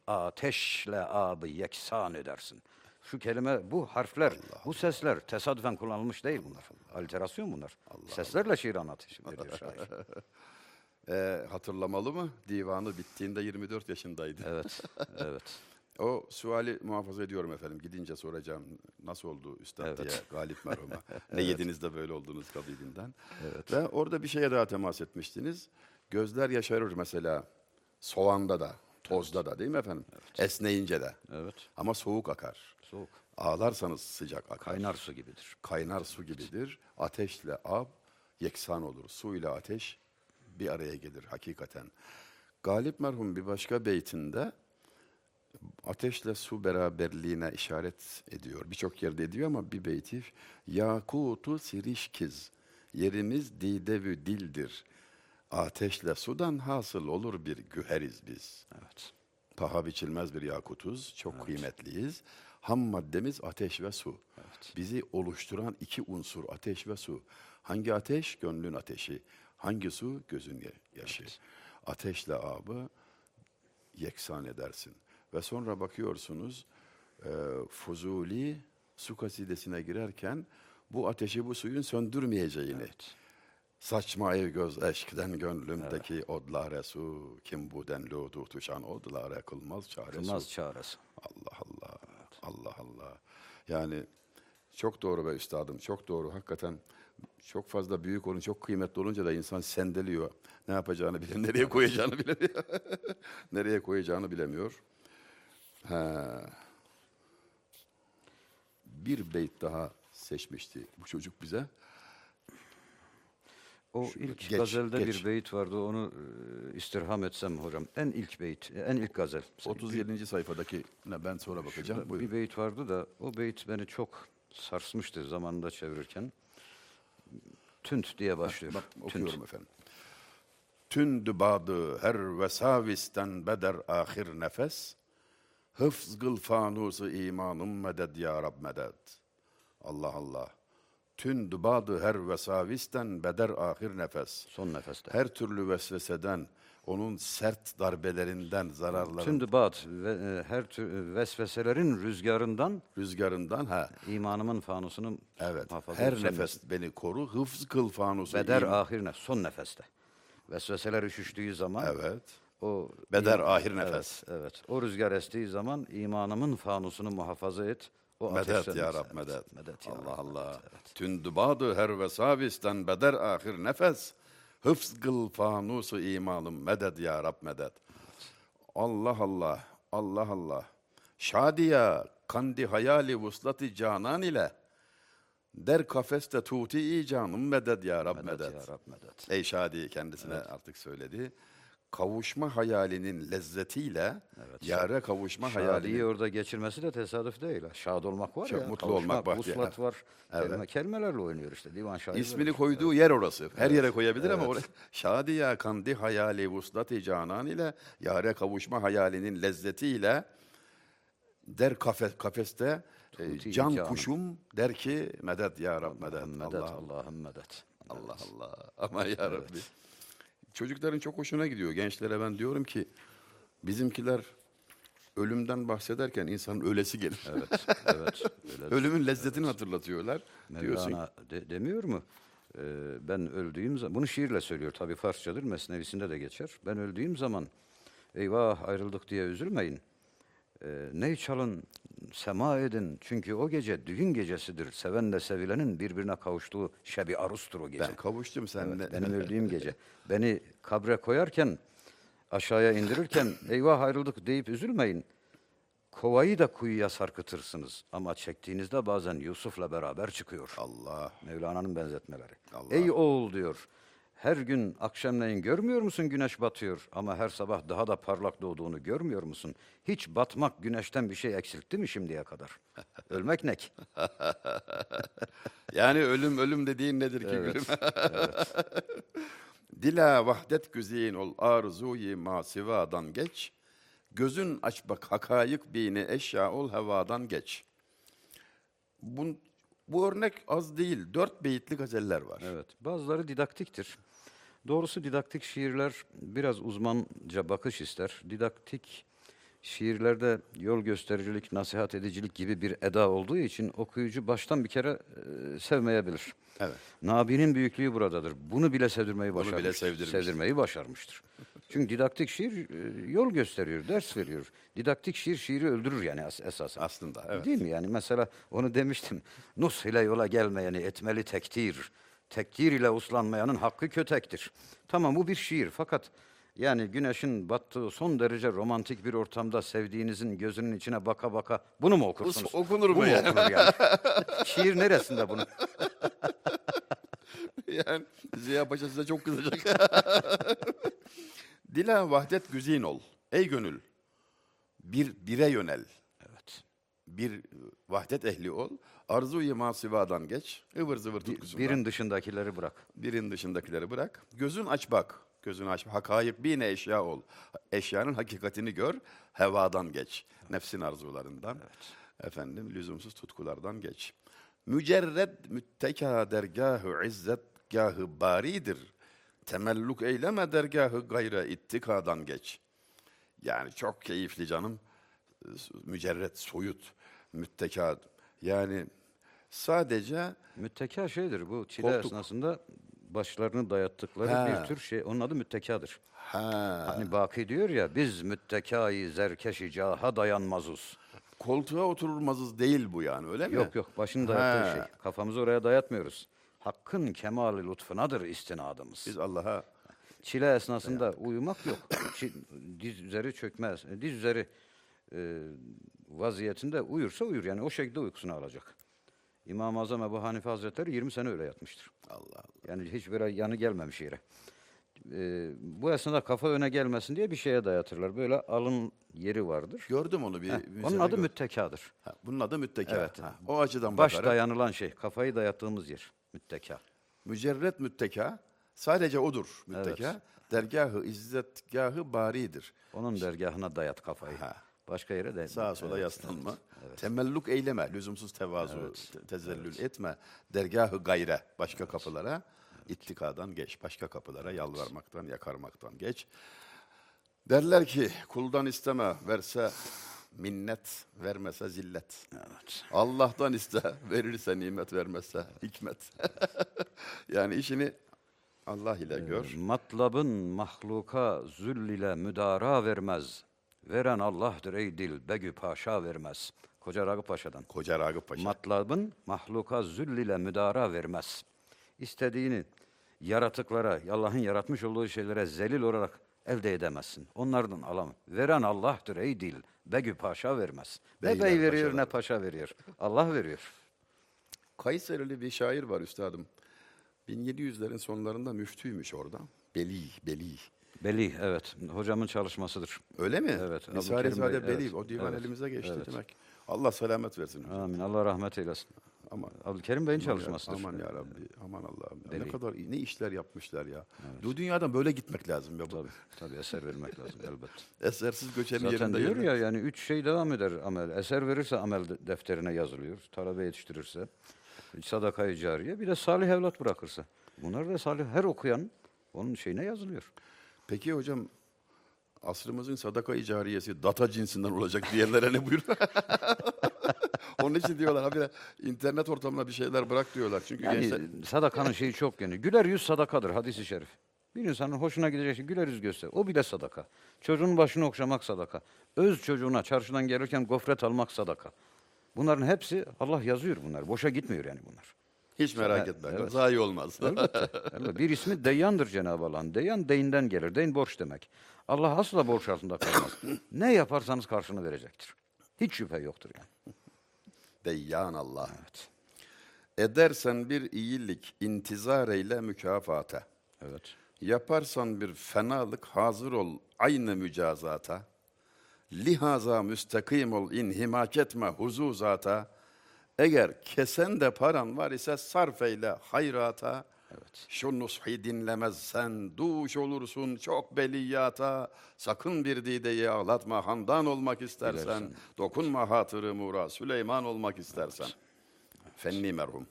ateşle abi yeksan edersin. Şu kelime, bu harfler, bu sesler tesadüfen kullanılmış değil bunlar. Aliterasyon bunlar. Seslerle şiir anlatış veriyor şair. Ee, hatırlamalı mı? Divanı bittiğinde 24 yaşındaydı. Evet, evet. O suali muhafaza ediyorum efendim. Gidince soracağım nasıl oldu üstad Evet. diye Galip merhuma. ne yediniz de böyle oldunuz kabilinden. Ve orada bir şeye daha temas etmiştiniz. Gözler yaşarır mesela soğanda da, tozda da değil mi efendim? Esneyince de. Evet. Ama soğuk akar. Soğuk. Ağlarsanız sıcak akar. Kaynar su gibidir. Kaynar su gibidir. Ateşle ab yeksan olur. Su ile ateş bir araya gelir hakikaten. Galip merhum bir başka beytinde ateşle su beraberliğine işaret ediyor. Birçok yerde ediyor ama bir beyti Yakutu sirişkiz yerimiz didevü dildir. Ateşle sudan hasıl olur bir güheriz biz. Evet. Paha biçilmez bir yakutuz, çok kıymetliyiz. Ham maddemiz ateş ve su. Bizi oluşturan iki unsur ateş ve su. Hangi ateş? Gönlün ateşi. Hangi su? Gözün yaşı. Ateşle abı yeksan edersin. Ve sonra bakıyorsunuz e, Fuzuli su kasidesine girerken bu ateşi bu suyun söndürmeyeceğini. Saçma ev göz eşkden gönlümdeki odlare su kim bu denli tutuşan odlare kılmaz çare Kılmaz çaresi. Allah Allah. Allah Allah. Yani çok doğru be üstadım. Çok doğru. Hakikaten çok fazla büyük olun, çok kıymetli olunca da insan sendeliyor. Ne yapacağını bilemiyor, nereye koyacağını bilemiyor. nereye koyacağını bilemiyor. Ha. Bir beyt daha seçmişti bu çocuk bize. O Şu- ilk geç, gazelde geç. bir beyit vardı. Onu e, istirham etsem hocam. En ilk beyit, en ilk gazel. 37. sayfadaki ne ben sonra bakacağım. Bir beyit vardı da o beyit beni çok sarsmıştı zamanında çevirirken. Tünt diye başlıyor. Bak Tünt. okuyorum efendim. Tündü badı her vesavisten beder ahir nefes. Hıfz gıl fanusu imanım meded ya Rab meded. Allah Allah. Tündü badı her vesavisten beder ahir nefes. Son nefeste. Her türlü vesveseden, onun sert darbelerinden, zararların, Tündü bat ve e, her tür vesveselerin rüzgarından rüzgarından ha. imanımın fanusunu Evet. Her edip nefes beni koru. Hıfz kıl fanusu Beder ahir nefes, son nefeste. Vesveseler üşüştüğü zaman Evet. O Beder ahir nefes. Evet, evet. O rüzgar estiği zaman imanımın fanusunu muhafaza et. O Medet ya Rab Evet, medet. medet ya Allah Rab, Allah. medet, evet. Tündü badı her vesavisten beder ahir nefes. Hıfz kıl fanusu imanım medet ya Rab medet. Allah Allah. Allah Allah. Şadiya kandi hayali vuslati canan ile Der kafeste tuti canım medet ya Rab Medet medet. ya Rab medet. Ey Şadi kendisine artık söyledi. Kavuşma hayalinin lezzetiyle yâre kavuşma hayalinin Şadiyi orada geçirmesi de tesadüf değil. Şad olmak var Çok ya. mutlu kavuşmak, olmak bahtiyar. Vuslat var. Kelime, kelimelerle oynuyor işte. Divan şairi. İsmini böyle. koyduğu yer orası. Her yere koyabilir ama oraya Şadiya kandi hayali vuslat-ı canan ile yâre kavuşma hayalinin lezzetiyle der kafe, kafeste e, Tuti can canım. kuşum der ki medet ya Rab medet. Medet, Allah Allah'ım medet. Allah Allah. Ama ya Rabbi. Çocukların çok hoşuna gidiyor. Gençlere ben diyorum ki bizimkiler ölümden bahsederken insanın ölesi gelir. Evet, evet. Öyle Ölümün lezzetini hatırlatıyorlar. Diyorsun. Mevlana de- demiyor mu? Ee, ben öldüğüm zaman, bunu şiirle söylüyor tabii Farsçadır, Mesnevisinde de geçer. Ben öldüğüm zaman, eyvah ayrıldık diye üzülmeyin. Ee, ney çalın, sema edin. Çünkü o gece düğün gecesidir. Sevenle sevilenin birbirine kavuştuğu şebi arustur o gece. Ben kavuştum seninle. Benim öldüğüm gece. Beni kabre koyarken, aşağıya indirirken eyvah ayrıldık deyip üzülmeyin. Kovayı da kuyuya sarkıtırsınız ama çektiğinizde bazen Yusuf'la beraber çıkıyor. Allah. Mevlana'nın benzetmeleri. Allah. Ey oğul diyor. Her gün akşamleyin görmüyor musun güneş batıyor ama her sabah daha da parlak doğduğunu görmüyor musun? Hiç batmak güneşten bir şey eksiltti mi şimdiye kadar? Ölmek nek. Yani ölüm ölüm dediğin nedir ki gülüm? Dila vahdet güzeyin ol arzuyi masivadan geç. Gözün aç bak hakayık bini eşya ol hevadan geç. Bu, bu örnek az değil. Dört beyitli gazeller var. Evet. Bazıları didaktiktir. Doğrusu didaktik şiirler biraz uzmanca bakış ister. Didaktik şiirlerde yol göstericilik, nasihat edicilik gibi bir eda olduğu için okuyucu baştan bir kere e, sevmeyebilir. Evet. Nabi'nin büyüklüğü buradadır. Bunu bile sevdirmeyi Bunu bile başarmıştır. sevdirmiş. Sevdirmeyi başarmıştır. Çünkü didaktik şiir e, yol gösteriyor, ders veriyor. Didaktik şiir şiiri öldürür yani es- esasen. Aslında, evet. Değil mi yani? Mesela onu demiştim. Nus ile yola gelmeyeni etmeli tektir. Tekdir ile uslanmayanın hakkı kötektir. Tamam bu bir şiir fakat yani güneşin battığı son derece romantik bir ortamda sevdiğinizin gözünün içine baka baka bunu mu okursunuz? Bu okunur mu Bu yani? okunur yani? şiir neresinde bunun? yani Ziya Paşa size çok kızacak. Dila vahdet güzeyin ol. Ey gönül. Bir bire yönel. Evet. Bir vahdet ehli ol. Arzu-i masivadan geç. ıvır zıvır tutkusundan. Birin dışındakileri bırak. Birin dışındakileri bırak. Gözün aç bak. Gözün aç. Hakayık bir ne eşya ol. Eşyanın hakikatini gör. Hevadan geç. Nefsin arzularından. Efendim lüzumsuz tutkulardan geç. Mücerred mütteka dergahı izzetgahı baridir. Temelluk eyleme dergahı gayre ittikadan geç. Yani çok keyifli canım. Mücerret, soyut, mütteka. Yani sadece Mütteka şeydir bu çile Koltuk. esnasında başlarını dayattıkları Ha. bir tür şey. Onun adı müttekadır. ha, Hani Baki diyor ya biz müttekayı zerkeşi caha dayanmazuz. koltuğa oturulmazız değil bu yani öyle mi? Yok yok başını dayattığı Ha. şey. Kafamızı oraya dayatmıyoruz. Hakkın kemali lütfunadır istinadımız. Biz Allah'a Çile esnasında uyumak yok. Diz üzeri çökmez. Diz üzeri e, vaziyetinde uyursa uyur. Yani o şekilde uykusunu alacak. İmam-ı Azam Ebu Hanife Hazretleri 20 sene öyle yatmıştır. Allah Allah. Yani hiç böyle yanı gelmemiş yere. E, bu esnada kafa öne gelmesin diye bir şeye dayatırlar. Böyle alın yeri vardır. Gördüm onu bir. Heh, onun adı gör- müttekadır. Ha, bunun adı mütteka. Evet. Ha, o açıdan Baş bakarak dayanılan şey, kafayı dayattığımız yer. Mütteka. mücerret mütteka sadece odur mütteka. Evet. Dergahı izzetgahı baridir. Onun dergahına dayat kafayı. Ha. Başka yere de. Sağa sola Evet, yaslanma. Temelluk eyleme. Lüzumsuz tevazu, te- tezellül etme. Dergahı gayre. Başka kapılara ittikadan geç. Başka kapılara yalvarmaktan, yakarmaktan geç. Derler ki kuldan isteme verse minnet, vermese zillet. Evet. Allah'tan iste, verirse nimet, vermezse hikmet. yani işini Allah ile gör. Matlabın mahluka zül ile müdara vermez. Veren Allah'tır ey dil, begü paşa vermez. Koca Ragıp Paşa'dan. Koca Ragıp Paşa. Matlabın mahluka zül ile müdara vermez. İstediğini yaratıklara, Allah'ın yaratmış olduğu şeylere zelil olarak elde edemezsin. Onlardan alamam. Veren Allah'tır ey dil, begü paşa vermez. Ne bey veriyor paşalar. ne paşa veriyor. Allah veriyor. Kayserili bir şair var üstadım. 1700'lerin sonlarında müftüymüş orada. Beli, Beli. Beli, evet. Hocamın çalışmasıdır. Öyle mi? Evet, Bey, Beli. evet, O divan evet, elimize geçti evet. demek. Allah selamet versin. Amin. Allah rahmet eylesin. Aman. Abdülkerim Bey'in çalışmasıdır. Aman ya Rabbi. Aman Allah'ım. Ya Beli. Ne kadar ne işler yapmışlar ya. Bu dünyadan böyle gitmek lazım ya. Bu. Tabii, tabii eser vermek lazım elbette. Esersiz göçeni Zaten yerinde diyor yerine- ya yani üç şey devam eder amel. Eser verirse amel de- defterine yazılıyor. Talebe yetiştirirse. Sadakayı cariye. Bir de salih evlat bırakırsa. Bunlar da salih her okuyan onun şeyine yazılıyor. Peki hocam asrımızın sadaka-i cariyesi data cinsinden olacak diyenlere ne buyur? Onun için diyorlar habire internet ortamına bir şeyler bırak diyorlar. Çünkü Yani gençler sadakanın şeyi çok geniş. Güler yüz sadakadır hadisi şerif. Bir insanın hoşuna gidecek şey güler yüz göster. O bile sadaka. Çocuğun başını okşamak sadaka. Öz çocuğuna çarşıdan gelirken gofret almak sadaka. Bunların hepsi Allah yazıyor bunlar. Boşa gitmiyor yani bunlar. Hiç merak etme. evet. Zayi olmaz. Elbette. elbette. Bir ismi Deyyan'dır Cenab-ı Allah'ın. Deyyan deyinden gelir. Deyin borç demek. Allah asla borç altında kalmaz. ne yaparsanız karşını verecektir. Hiç şüphe yoktur yani. Deyyan Allah. Evet. Edersen bir iyilik intizar eyle mükafata. Evet. Yaparsan bir fenalık hazır ol aynı mücazata. Lihaza müstakim ol inhimak etme huzuzata. Eğer kesen de paran var ise sarf eyle hayrata. Evet. Şu nushi dinlemezsen duş olursun çok beliyata. Sakın bir dideyi ağlatma handan olmak istersen. Dilersen. Dokunma hatırı mura Süleyman olmak istersen. Fenni merhum.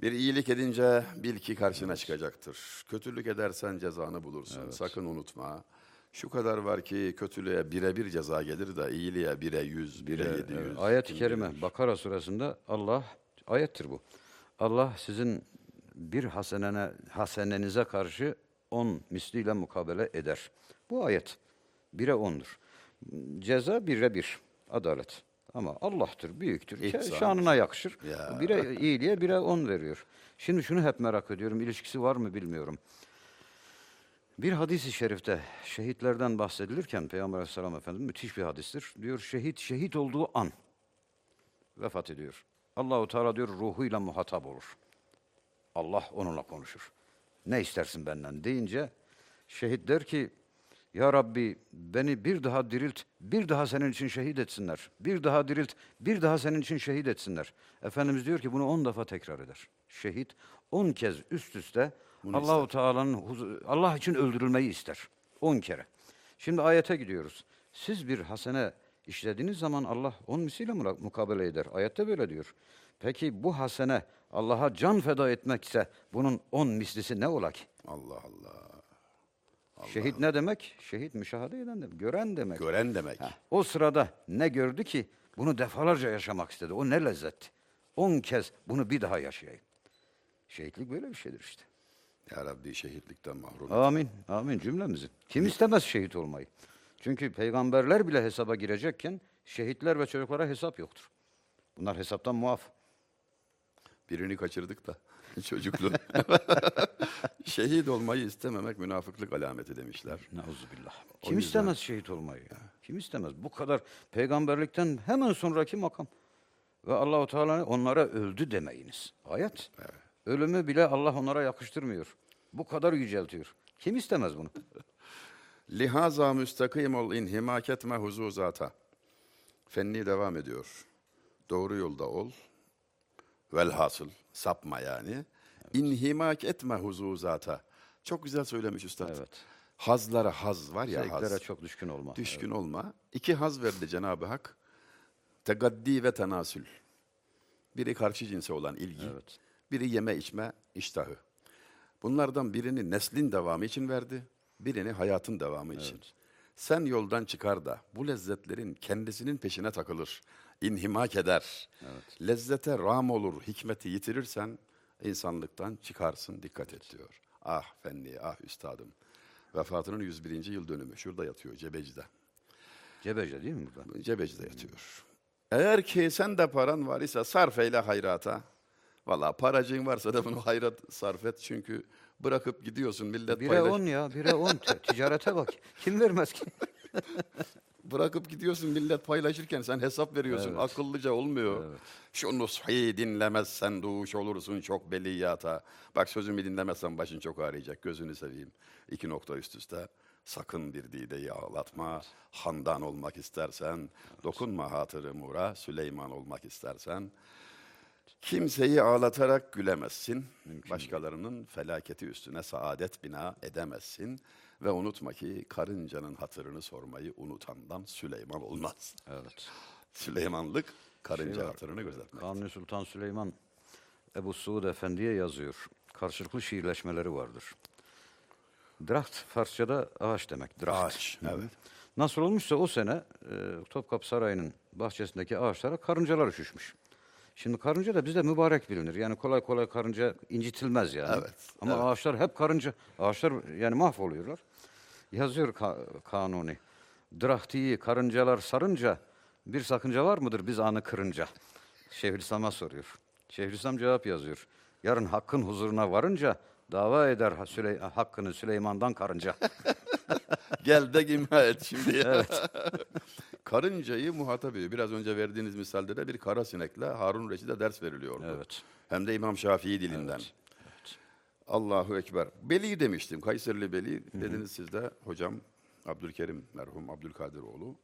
Bir iyilik edince bil ki karşına çıkacaktır. Kötülük edersen cezanı bulursun. Sakın unutma. Şu kadar var ki kötülüğe birebir ceza gelir de iyiliğe bire yüz, bire yedi yüz. Ayet-i Kerime Bakara suresinde Allah ayettir bu. Allah sizin bir hasenene, hasenenize karşı on misliyle mukabele eder. Bu ayet bire ondur. Ceza bire bir. Adalet. Ama Allah'tır, büyüktür. İhsan. Şanına yakışır. Ya. Bire iyiliğe bire on veriyor. Şimdi şunu hep merak ediyorum. ilişkisi var mı bilmiyorum. Bir hadis-i şerifte şehitlerden bahsedilirken Peygamber Aleyhisselam Efendimiz müthiş bir hadistir. Diyor şehit şehit olduğu an vefat ediyor. Allahu Teala diyor ruhuyla muhatap olur. Allah onunla konuşur. Ne istersin benden deyince şehit der ki ya Rabbi beni bir daha dirilt, bir daha senin için şehit etsinler. Bir daha dirilt, bir daha senin için şehit etsinler. Efendimiz diyor ki bunu on defa tekrar eder. Şehit on kez üst üste Allahu Teala'nın Allah için öldürülmeyi ister. On kere. Şimdi ayete gidiyoruz. Siz bir hasene işlediğiniz zaman Allah on misliyle mukabele eder. Ayette böyle diyor. Peki bu hasene Allah'a can feda etmekse bunun on mislisi ne ola ki? Allah Allah. Şehit ne demek? Şehit müşahede eden demek, gören demek. Gören demek. Ha, O sırada ne gördü ki bunu defalarca yaşamak istedi. O ne lezzetti. On kez bunu bir daha yaşayayım. Şehitlik böyle bir şeydir işte. Ya Rabbi şehitlikten mahrum. Amin. Amin cümlemizin. Kim istemez şehit olmayı? Çünkü peygamberler bile hesaba girecekken şehitler ve çocuklara hesap yoktur. Bunlar hesaptan muaf. Birini kaçırdık da çocukluğu. Şehit olmayı istememek münafıklık alameti demişler. Neuzubillah. O Kim yüzden- istemez şehit olmayı? Kim istemez? Bu kadar peygamberlikten hemen sonraki makam. Ve Allahu Teala onlara öldü demeyiniz. Ayet. Ölümü bile Allah onlara yakıştırmıyor. Bu kadar yüceltiyor. Kim istemez bunu? Lihaza müstakim ol inhimak etme huzuzata. Fenni devam ediyor. Doğru yolda ol. Velhasıl sapma yani. İnhimak etme huzuzata. Çok güzel söylemiş üstad. Evet. Hazlara haz var ya Zevklere haz. çok düşkün olma. Düşkün olma. İki haz verdi Cenab-ı Hak. Tegaddi ve tenasül. Biri karşı cinse olan ilgi. Evet. Biri yeme içme iştahı. Bunlardan birini neslin devamı için verdi. Birini hayatın devamı için. Sen yoldan çıkar da bu lezzetlerin kendisinin peşine takılır. inhimak eder. Lezzete ram olur, hikmeti yitirirsen insanlıktan çıkarsın, dikkat et diyor. Ah fenni, ah üstadım. Vefatının 101. yıl dönümü. Şurada yatıyor Cebeci'de. Cebece değil mi burada? Cebeci'de yatıyor. Eğer ki sen de paran var ise sarf eyle hayrata. Valla paracığın varsa da bunu hayrat sarf et. Çünkü bırakıp gidiyorsun millet Bire paylaş. on ya, bire on. Ticarete bak. Kim vermez ki? Bırakıp gidiyorsun millet paylaşırken sen hesap veriyorsun. Evet. Akıllıca olmuyor. Şu nushi dinlemezsen duş olursun çok beliyata. Bak sözümü dinlemezsen başın çok ağrıyacak. Gözünü seveyim. İki nokta üst üste. Sakın bir dideyi ağlatma. Handan olmak istersen. Dokunma hatırı mura. Süleyman olmak istersen. Kimseyi ağlatarak gülemezsin. Başkalarının felaketi üstüne saadet bina edemezsin. Ve unutma ki karıncanın hatırını sormayı unutandan Süleyman olmaz. Evet. Süleymanlık karınca Şey var, hatırını gözetmek. Kanuni Sultan Süleyman Ebu Suud Efendi'ye yazıyor. Karşılıklı şiirleşmeleri vardır. Draht Farsçada ağaç demek. Draht. Ağaç, evet. Nasıl olmuşsa o sene e, Topkapı Sarayı'nın bahçesindeki ağaçlara karıncalar üşüşmüş. Şimdi karınca da bizde mübarek bilinir. Yani kolay kolay karınca incitilmez yani. Evet, Ama evet. ağaçlar hep karınca. Ağaçlar yani mahvoluyorlar. Yazıyor ka- Kanuni. Drahtiyi karıncalar sarınca bir sakınca var mıdır biz anı kırınca? Şeyhülislam'a soruyor. Şeyhülislam cevap yazıyor. Yarın hakkın huzuruna varınca dava eder Süley- hakkını Süleyman'dan karınca. Gel de imha et şimdi. Karıncayı muhatap ediyor. Biraz önce verdiğiniz misalde de bir kara sinekle Harun Reşid'e ders veriliyordu. Evet. Hem de İmam Şafii dilinden. Allahu Ekber. Beli demiştim. Kayserili Beli. Dediniz siz de hocam Abdülkerim merhum Abdülkadiroğlu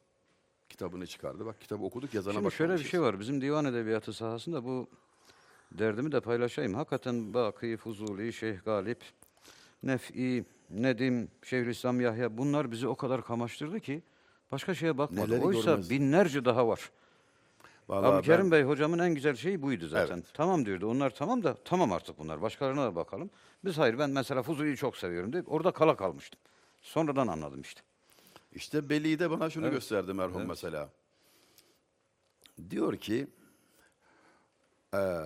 kitabını çıkardı. Bak kitabı okuduk yazana Şimdi şöyle bir şey var. Bizim divan edebiyatı sahasında bu derdimi de paylaşayım. Hakikaten Baki, Fuzuli, Şeyh Galip, Nef'i, Nedim, Şeyhülislam Yahya bunlar bizi o kadar kamaştırdı ki başka şeye bakmadık. Neleri Oysa görmezdik. binlerce daha var. Vallahi Abi ben- Kerim Bey hocamın en güzel şeyi buydu zaten. Evet. Tamam diyordu. Onlar tamam da tamam artık bunlar. Başkalarına da bakalım. Biz hayır ben mesela Fuzuli'yi çok seviyorum deyip orada kala kalmıştım. Sonradan anladım işte. İşte Beli de bana şunu gösterdi merhum mesela. Diyor ki eee,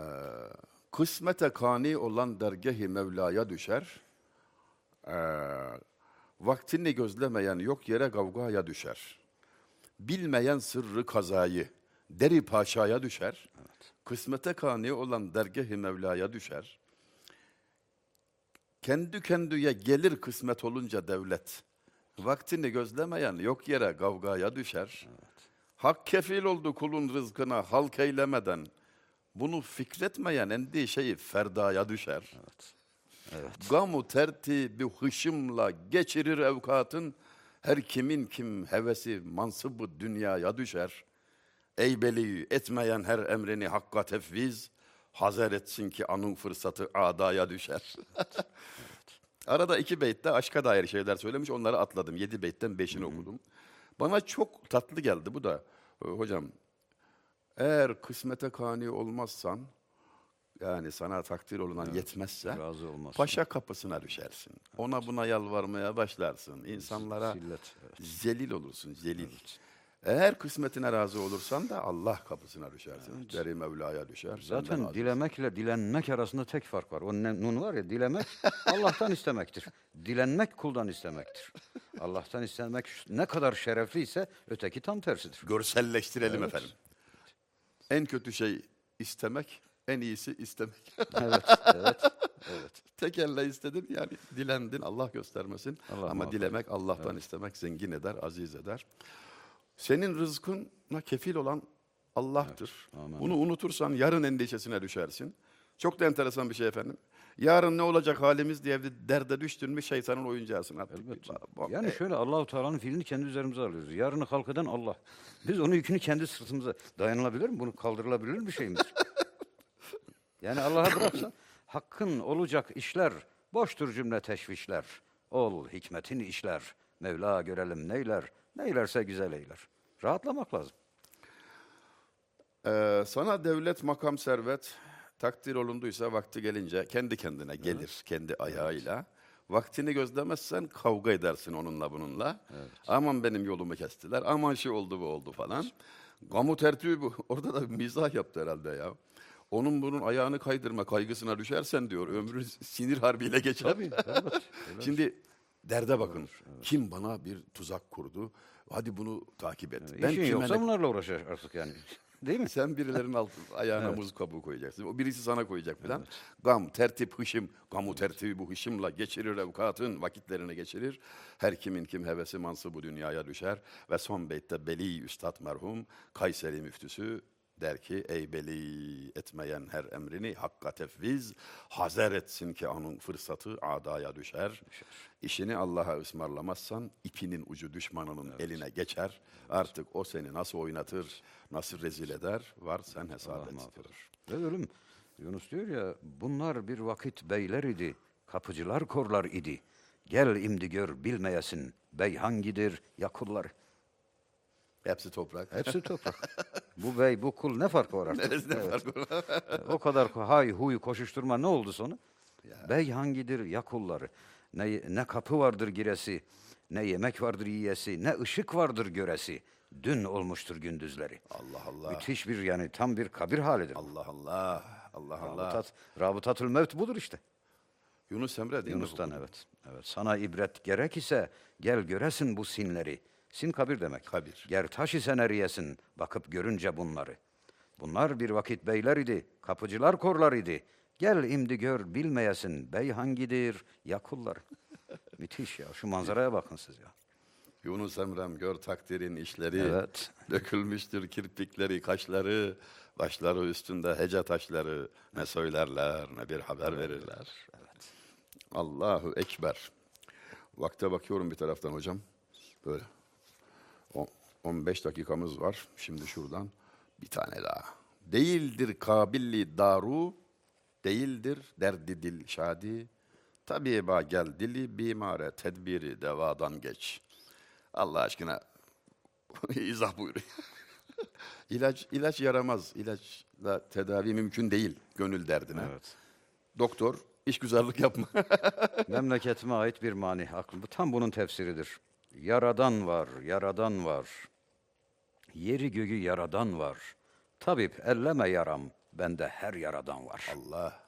kısmete kani olan dergâh-i Mevla'ya düşer. Eee, vaktini gözlemeyen yok yere kavgaya düşer. Bilmeyen sırrı kazayı deri paşaya düşer. Kısmete kani olan dergâh-i Mevla'ya düşer. Kendi kendüye gelir kısmet olunca devlet. Vaktini gözlemeyen yok yere kavgaya düşer. Hak kefil oldu kulun rızkına halk eylemeden. Bunu fikretmeyen endişeyi ferdaya düşer. Gamu tertibi hışımla geçirir evkatın. Her kimin kim hevesi mansıbı dünyaya düşer. Ey beli etmeyen her emrini hakka tefviz. Hazer etsin ki anın fırsatı adaya düşer. Arada iki beytte aşka dair şeyler söylemiş. Onları atladım. Yedi beytten beşini okudum. Bana çok tatlı geldi bu da. Ee, Hocam eğer kısmete kani olmazsan yani sana takdir olunan yetmezse Razı olmazsın. paşa kapısına düşersin. Ona buna yalvarmaya başlarsın. İnsanlara Zillet, evet. zelil olursun, zelil. Eğer kısmetine razı olursan da Allah kapısına düşersin. Deri Mevla'ya düşer. Zaten dilemekle dilenmek arasında tek fark var. O nun var ya dilemek Allah'tan istemektir. Dilenmek kuldan istemektir. Allah'tan istemek ne kadar şerefliyse öteki tam tersidir. görselleştirelim efendim. En kötü şey istemek, en iyisi istemek. evet, evet, evet. Tek elle istedin yani dilendin Allah göstermesin. Allah Ama muhafaza. dilemek Allah'tan istemek zengin eder, aziz eder. Senin rızkına kefil olan Allah'tır. amin. Bunu unutursan yarın endişesine düşersin. Çok da enteresan bir şey efendim. Yarın ne olacak halimiz diye bir derde düştün mü şeytanın oyuncağısın artık. Elbette. Bu- Yani şöyle Allahu Teala'nın fiilini kendi üzerimize alıyoruz. Yarını halk eden Allah. Biz onun yükünü kendi sırtımıza dayanılabilir mi? Bunu kaldırılabilir bir şey midir? yani Allah'a bıraksa hakkın olacak işler boştur cümle teşvişler. Ol hikmetin işler. Mevla görelim neyler. Neylerse güzel eyler. Rahatlamak lazım. Ee, sana devlet, makam, servet takdir olunduysa vakti gelince kendi kendine gelir, kendi ayağıyla. Vaktini gözlemezsen kavga edersin onunla bununla. Aman benim yolumu kestiler, aman şu oldu bu oldu falan. Kamu tertibi bu. Orada da bir mizah yaptı herhalde ya. Onun bunun ayağını kaydırma kaygısına düşersen diyor ömrün sinir harbiyle geçer. Tabii, elbet. Şimdi derde bakın. Kim bana bir tuzak kurdu? Hadi bunu takip et. İşin kime yoksa bunlarla uğraşır artık yani. Değil mi? Sen birilerinin altı, ayağına muz kabuğu koyacaksın. O birisi sana koyacak falan. Gam, tertip, hışım. Gamu tertibi bu hışımla geçirir evkatın vakitlerini geçirir. Her kimin kim hevesi mansı bu dünyaya düşer. Ve son beytte Beli Üstad merhum Kayseri müftüsü der ki ey beli etmeyen her emrini hakka tefviz hazer etsin ki onun fırsatı adaya düşer. İşini Allah'a ısmarlamazsan ipinin ucu düşmanının eline geçer. Artık o seni nasıl oynatır, nasıl rezil eder var sen hesap et. Ve ölüm. Yunus diyor ya bunlar bir vakit beyler idi, kapıcılar korlar idi. Gel imdi gör bilmeyesin bey hangidir ya kullar. Hepsi toprak. Hepsi toprak. bu bey bu kul ne farkı var artık? Neresi ne Evet. farkı var? o kadar ko- hay huy koşuşturma ne oldu sonu? Bey hangidir ya kulları? Ne, ne kapı vardır giresi, ne yemek vardır yiyesi, ne ışık vardır göresi. Dün olmuştur gündüzleri. Allah Allah. Müthiş bir yani tam bir kabir halidir. Allah Allah. Allah Allah. Rabutat, rabutatül mevt budur işte. Yunus Emre değil mi? Yunus'tan evet. Evet. Sana ibret gerek ise gel göresin bu sinleri. Sin kabir demek. Kabir. Ger taş ise eriyesin bakıp görünce bunları. Bunlar bir vakit beyler idi, kapıcılar korlar idi. Gel imdi gör bilmeyesin bey hangidir ya kullar. Müthiş ya şu manzaraya bakın siz ya. Yunus Emre'm gör takdirin işleri. Evet. Dökülmüştür kirpikleri, kaşları, başları üstünde hece taşları. Ne söylerler ne bir haber verirler. Evet. Allahu Ekber. Vakte bakıyorum bir taraftan hocam. Böyle. O- 15 dakikamız var. Şimdi şuradan bir tane daha. Değildir kabilli daru, değildir derdi dil şadi. Tabiba gel dili bimare tedbiri devadan geç. Allah aşkına izah buyuruyor. ilaç ilaç yaramaz. İlaçla tedavi mümkün değil gönül derdine. Evet. Doktor işgüzarlık yapma. Memleketime ait bir mani aklım. Bu tam bunun tefsiridir. Yaradan var, yaradan var. Yeri göğü yaradan var. Tabip elleme yaram, bende her yaradan var. Allah.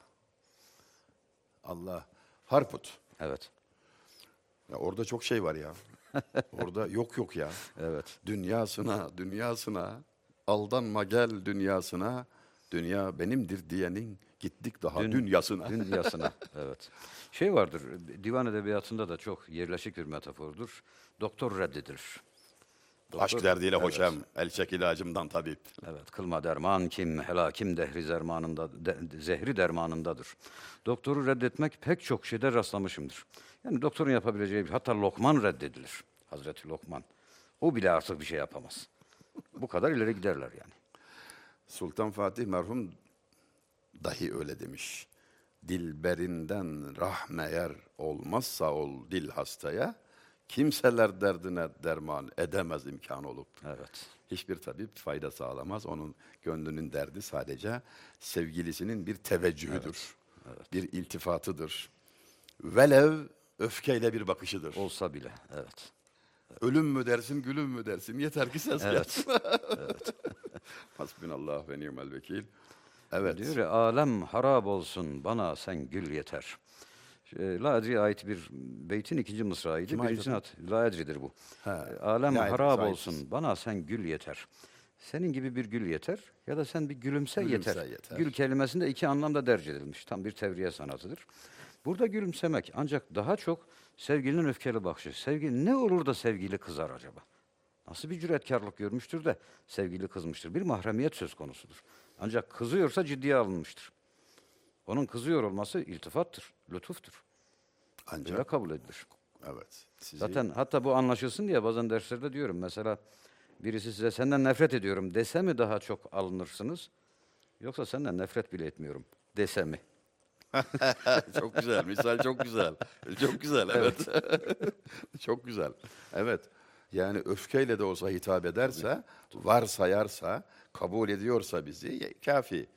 Allah. Harput. Evet, Ya orada çok şey var ya. orada yok yok ya. evet. Dünyasına, dünyasına. Aldanma gel dünyasına. Dünya benimdir diyenin gittik daha Dün- dünyasına. Dünyasına, evet. Şey vardır, divan edebiyatında da çok yerleşik bir metafordur. Doktor reddidir. Doktor- Aşk derdiyle Evet. hoşem. El çek ilacımdan tabip. Evet, kılma derman kim, helakim dehri zermanında, de- zehri dermanındadır. Doktoru reddetmek pek çok şeyde rastlamışımdır. Yani doktorun yapabileceği, hatta Lokman reddedilir. Hazreti Lokman. O bile artık bir şey yapamaz. Bu kadar ileri giderler yani. Sultan Fatih merhum dahi öyle demiş. Dilberinden rahmeyer olmazsa ol dil hastaya, kimseler derdine derman edemez imkan olup. Evet. Hiçbir tabip fayda sağlamaz. Onun gönlünün derdi sadece sevgilisinin bir teveccühüdür. Bir iltifatıdır. Velev öfkeyle bir bakışıdır. Olsa bile, evet. Ölüm mü dersin, gülüm mü dersin? Yeter ki ses Evet. gelsin. Hasbunallah ve ni'mel vekil. Evet. Diyor ya, alem harap olsun bana sen gül yeter. Şey, La Edri'ye ait bir beytin ikinci mısrağıydı. Kime ait Birincisini at. La Edri'dir bu. Ha, Alem La Edri harap sahip. olsun bana sen gül yeter. Senin gibi bir gül yeter ya da sen bir gülümse, Gülümse yeter. yeter. Gül kelimesinde iki anlamda derc edilmiş. Tam bir tevriye sanatıdır. Burada gülümsemek ancak daha çok sevgilinin öfkeli bakışı. Sevgi ne olur da sevgili kızar acaba? Nasıl bir cüretkarlık görmüştür de sevgili kızmıştır. Bir mahremiyet söz konusudur. Ancak kızıyorsa ciddiye alınmıştır. Onun kızıyor olması iltifattır, lütuftur. Ancak Öyle kabul edilir. evet. Sizi, Zaten hatta bu anlaşılsın diye bazen derslerde diyorum. Mesela birisi size senden nefret ediyorum dese mi daha çok alınırsınız? Yoksa senden nefret bile etmiyorum dese mi? çok güzel. Misal çok güzel. Çok güzel. Evet. çok güzel. Evet. Yani öfkeyle de olsa hitap ederse, varsayarsa, kabul ediyorsa bizi kafi.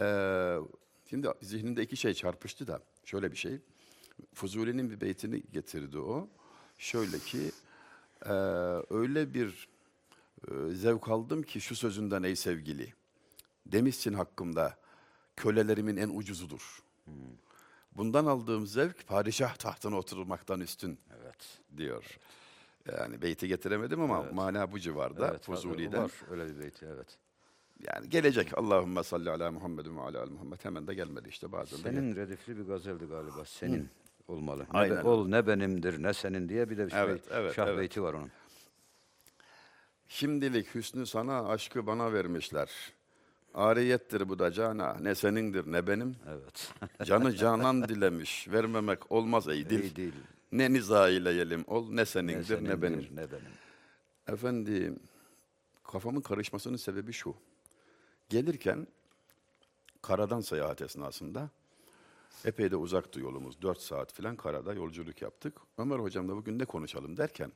Ee, şimdi zihninde iki şey çarpıştı da şöyle bir şey. Fuzuli'nin bir beytini getirdi o. Şöyle ki e, öyle bir e, zevk aldım ki şu sözünden ey sevgili. Demişsin hakkımda kölelerimin en ucuzudur. Bundan aldığım zevk padişah tahtına oturmaktan üstün Evet. diyor. Yani beyti getiremedim ama mana bu civarda evet Fuzuli'den. Var öyle bir beyti evet. Yani gelecek Allahümme salli ala Muhammedin ve ala Muhammed hemen de gelmedi işte bazen de. Senin redifli bir gazeldi galiba. Senin olmalı. Ne Aynen be- ol ne benimdir ne senin diye bir de şey, Evet, evet, şah evet. var onun. Şimdilik hüsnü sana aşkı bana vermişler. Ariyettir bu da cana ne senindir ne benim. Evet. Canı canan dilemiş vermemek olmaz ey dil. Ey dil. Ne niza ile yelim ol ne ne senindir ne, senindir benim. ne benim. Efendim kafamın karışmasının sebebi şu. Gelirken karadan seyahat esnasında epey de uzaktı yolumuz. Dört saat falan karada yolculuk yaptık. Ömer hocamla bugün ne konuşalım derken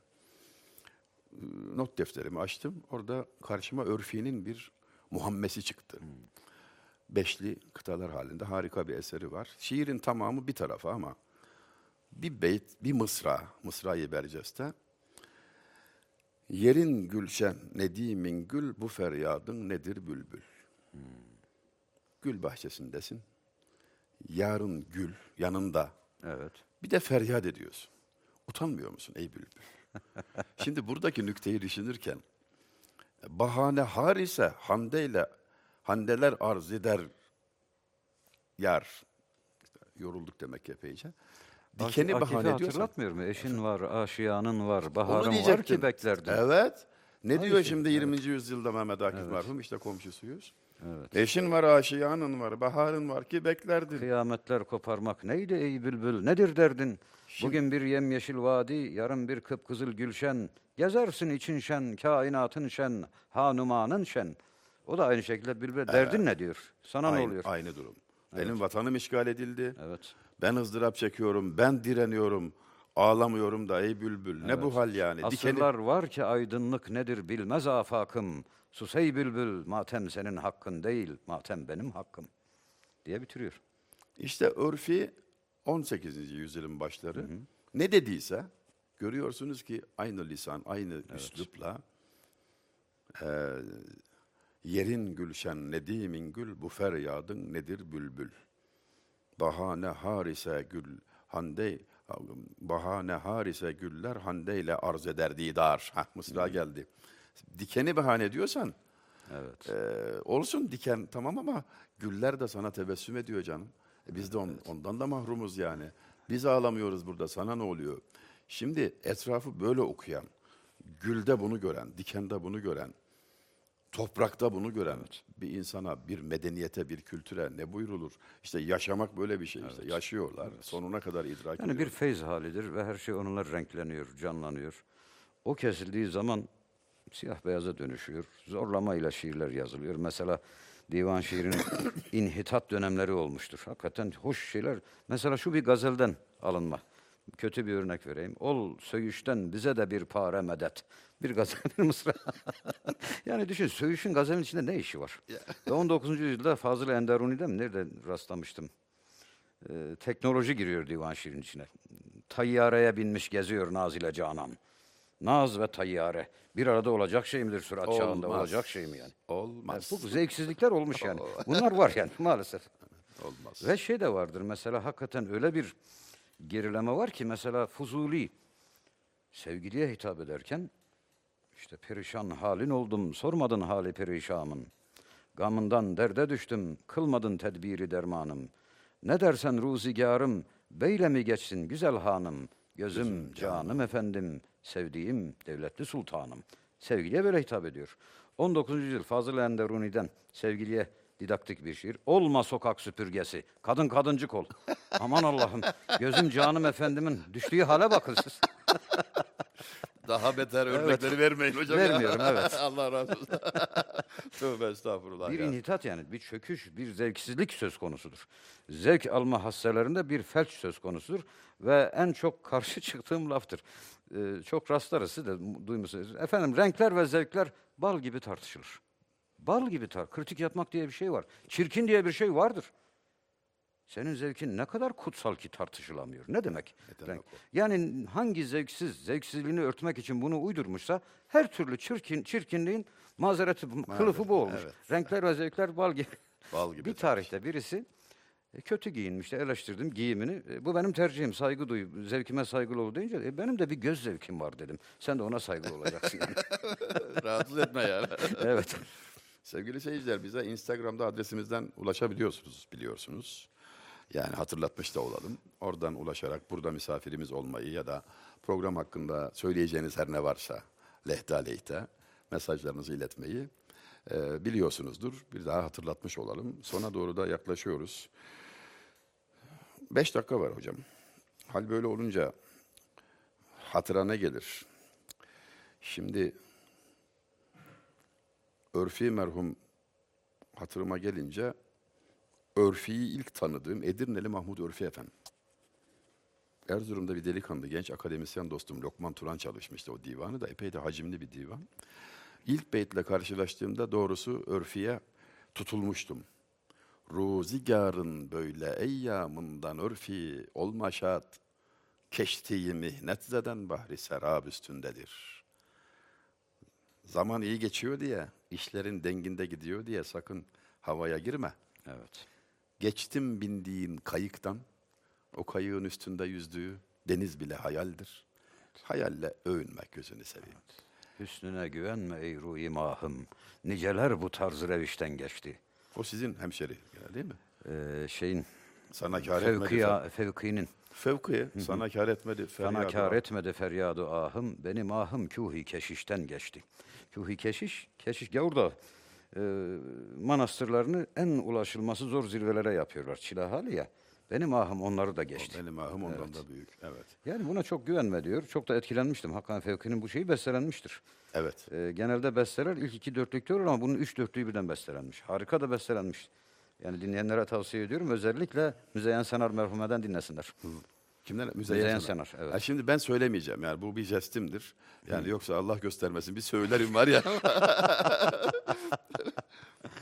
e, not defterimi açtım. Orada karşıma Örfi'nin bir Muhammesi çıktı. Beşli kıtalar halinde harika bir eseri var. Şiirin tamamı bir tarafa ama bir beyt, bir mısra, Mısra-i Berces'te Yerin gülşen, nedimin gül, bu feryadın nedir bülbül? Gül bahçesindesin. Yarın gül yanında. Evet. Bir de feryat ediyorsun. Utanmıyor musun ey bülbül? Şimdi buradaki nükteyi düşünürken bahane har ise handeyle handeler arz eder yar. Yorulduk demek epeyce. Dikeni Akif'i bahane ediyorsan. hatırlatmıyor mu? Eşin var, aşiyanın var, baharın var ki beklerdin. Evet. Ne Aynı diyor şey, şimdi 20. yüzyılda Mehmet Akif merhum işte komşusuyuz. Evet. Eşin var, aşiyanın var, baharın var ki beklerdin. Kıyametler koparmak neydi ey bülbül? Nedir derdin? Bugün bir yemyeşil vadi, yarın bir kıpkızıl gülşen. Gezersin için şen, kainatın şen, hanumanın şen. O da aynı şekilde bülbül. Derdin ne diyor? Sana ne aynı, oluyor? aynı durum. Benim vatanım işgal edildi. Evet. Ben ızdırap çekiyorum, ben direniyorum. Ağlamıyorum da ey bülbül. Ne bu hal yani? Dikeni- Asırlar var ki aydınlık nedir bilmez afakım. Sus ey bülbül, matem senin hakkın değil, matem benim hakkım. Diye bitiriyor. İşte örfi 18. yüzyılın başları ne dediyse görüyorsunuz ki aynı lisan, aynı üslupla e, yerin gülşen nedimin gül bu feryadın nedir bülbül. Bahane harise gül hande bahane harise güller handeyle arz eder didar. Hah mısra geldi. Dikeni bahane diyorsan Evet. ee, olsun diken tamam ama güller de sana tebessüm ediyor canım. E biz de on- ondan da mahrumuz yani. Biz ağlamıyoruz burada sana ne oluyor? Şimdi etrafı böyle okuyan, gülde bunu gören, dikende bunu gören, toprakta bunu gören bir insana, bir medeniyete, bir kültüre ne buyrulur? İşte yaşamak böyle bir şey işte. Yaşıyorlar. Sonuna kadar idrak Yani bir ediyorlar. feyz halidir ve her şey onunla renkleniyor, canlanıyor. O kesildiği zaman siyah beyaza dönüşüyor. Zorlamayla şiirler yazılıyor. Mesela divan şiirinin inhitat dönemleri olmuştur. Hakikaten hoş şeyler. Mesela şu bir gazelden alınma. Kötü bir örnek vereyim. Ol söğüşten bize de bir pare medet. Bir gazel bir mısra. yani düşün söğüşün gazelin içinde ne işi var? Ve 19. yüzyılda Fazıl Enderuni'de mi? Nerede rastlamıştım? Ee, teknoloji giriyor divan şiirin içine. Tayyareye binmiş geziyor Naz ile Canan. Naz ve tayyare bir arada olacak şey midir sürat çağında Olmaz. olacak şey mi yani? Olmaz. Bu zevksizlikler olmuş yani. Bunlar var yani maalesef. Olmaz. Ve şey de vardır mesela hakikaten öyle bir gerileme var ki mesela Fuzuli sevgiliye hitap ederken işte perişan halin oldum sormadın hali perişanımın. Gamından derde düştüm kılmadın tedbiri dermanım. Ne dersen ruzigarım beyle mi geçsin güzel hanım. Gözüm canım efendim sevdiğim devletli sultanım. Sevgiliye böyle hitap ediyor. 19. yüzyıl Fazıl Enderuni'den sevgiliye didaktik bir şiir. Olma sokak süpürgesi. Kadın kadıncık ol. Aman Allah'ım. Gözüm canım efendimin düştüğü hale bakın siz. Daha beter örnekleri vermeyin hocam Vermiyorum, ya. evet. Allah razı olsun. Tövbe estağfurullah Bir ya. inhitat yani bir çöküş, bir zevksizlik söz konusudur. Zevk alma hastalarında bir felç söz konusudur ve en çok karşı çıktığım laftır. Ee, çok rastlarız siz de mu- duymuşsunuz. Efendim renkler ve zevkler bal gibi tartışılır. Bal gibi tar. Kritik yapmak diye bir şey var. Çirkin diye bir şey vardır. Senin zevkin ne kadar kutsal ki tartışılamıyor. Ne demek? Ne demek? Yani hangi zevksiz, zevksizliğini örtmek için bunu uydurmuşsa her türlü çirkin, çirkinliğin mazereti, kılıfı bu olmuş. evet. Renkler ve zevkler bal gibi. Bal gibi bir tarihte birisi e, kötü giyinmişti, eleştirdim giyimini. E, bu benim tercihim, saygı duy, zevkime saygılı ol deyince e, benim de bir göz zevkim var dedim. Sen de ona saygılı olacaksın yani. Rahatsız etme ya. evet. Sevgili seyirciler bize Instagram'da adresimizden ulaşabiliyorsunuz biliyorsunuz. Yani hatırlatmış da olalım. Oradan ulaşarak burada misafirimiz olmayı ya da program hakkında söyleyeceğiniz her ne varsa lehte lehte mesajlarınızı iletmeyi e, biliyorsunuzdur. Bir daha hatırlatmış olalım. Sona doğru da yaklaşıyoruz. Beş dakika var hocam. Hal böyle olunca hatıra ne gelir? Şimdi Örfi merhum hatırıma gelince Örfi'yi ilk tanıdığım Edirneli Mahmut Örfi efendim. Erzurum'da bir delikanlı, genç akademisyen dostum Lokman Turan çalışmıştı o divanı da epey de hacimli bir divan. İlk beytle karşılaştığımda doğrusu Örfi'ye tutulmuştum. Ruzigarın böyle eyyamından örfi olmaşat, keştiği mihnet zeden bahri serab üstündedir. Zaman iyi geçiyor diye, işlerin denginde gidiyor diye sakın havaya girme. Evet. Geçtim bindiğin kayıktan, o kayığın üstünde yüzdüğü deniz bile hayaldir. Hayalle övünme gözünü seveyim. Hüsnüne güvenme ey ruhi mahım. Niceler bu tarz revişten geçti. O sizin hemşeri değil mi? Ee, şeyin Sana etmedi. fevkiya, fevkinin Fevkiye, sana kâr etmedi. Sana feryadı kâr var. etmedi feryadu ahım, benim ahım kuhi keşişten geçti. Kuhi keşiş, keşiş gavurda e, manastırlarını en ulaşılması zor zirvelere yapıyorlar. Çilahali ya. Benim ahım onları da geçti. Benim ahım ondan da büyük. Evet. Yani buna çok güvenme diyor. Çok da etkilenmiştim. Hakan Fevki'nin bu şeyi bestelenmiştir. Evet. E, genelde besteler ilk iki dörtlükte olur ama bunun üç dörtlüğü birden bestelenmiş. Harika da bestelenmiş. Yani dinleyenlere tavsiye ediyorum. Özellikle Müzeyyen Senar merhumeden dinlesinler. Kimden? Müzeyyen Senar, evet. Ha, şimdi ben söylemeyeceğim yani bu bir jestimdir. Yani yoksa Allah göstermesin bir söylerim var ya.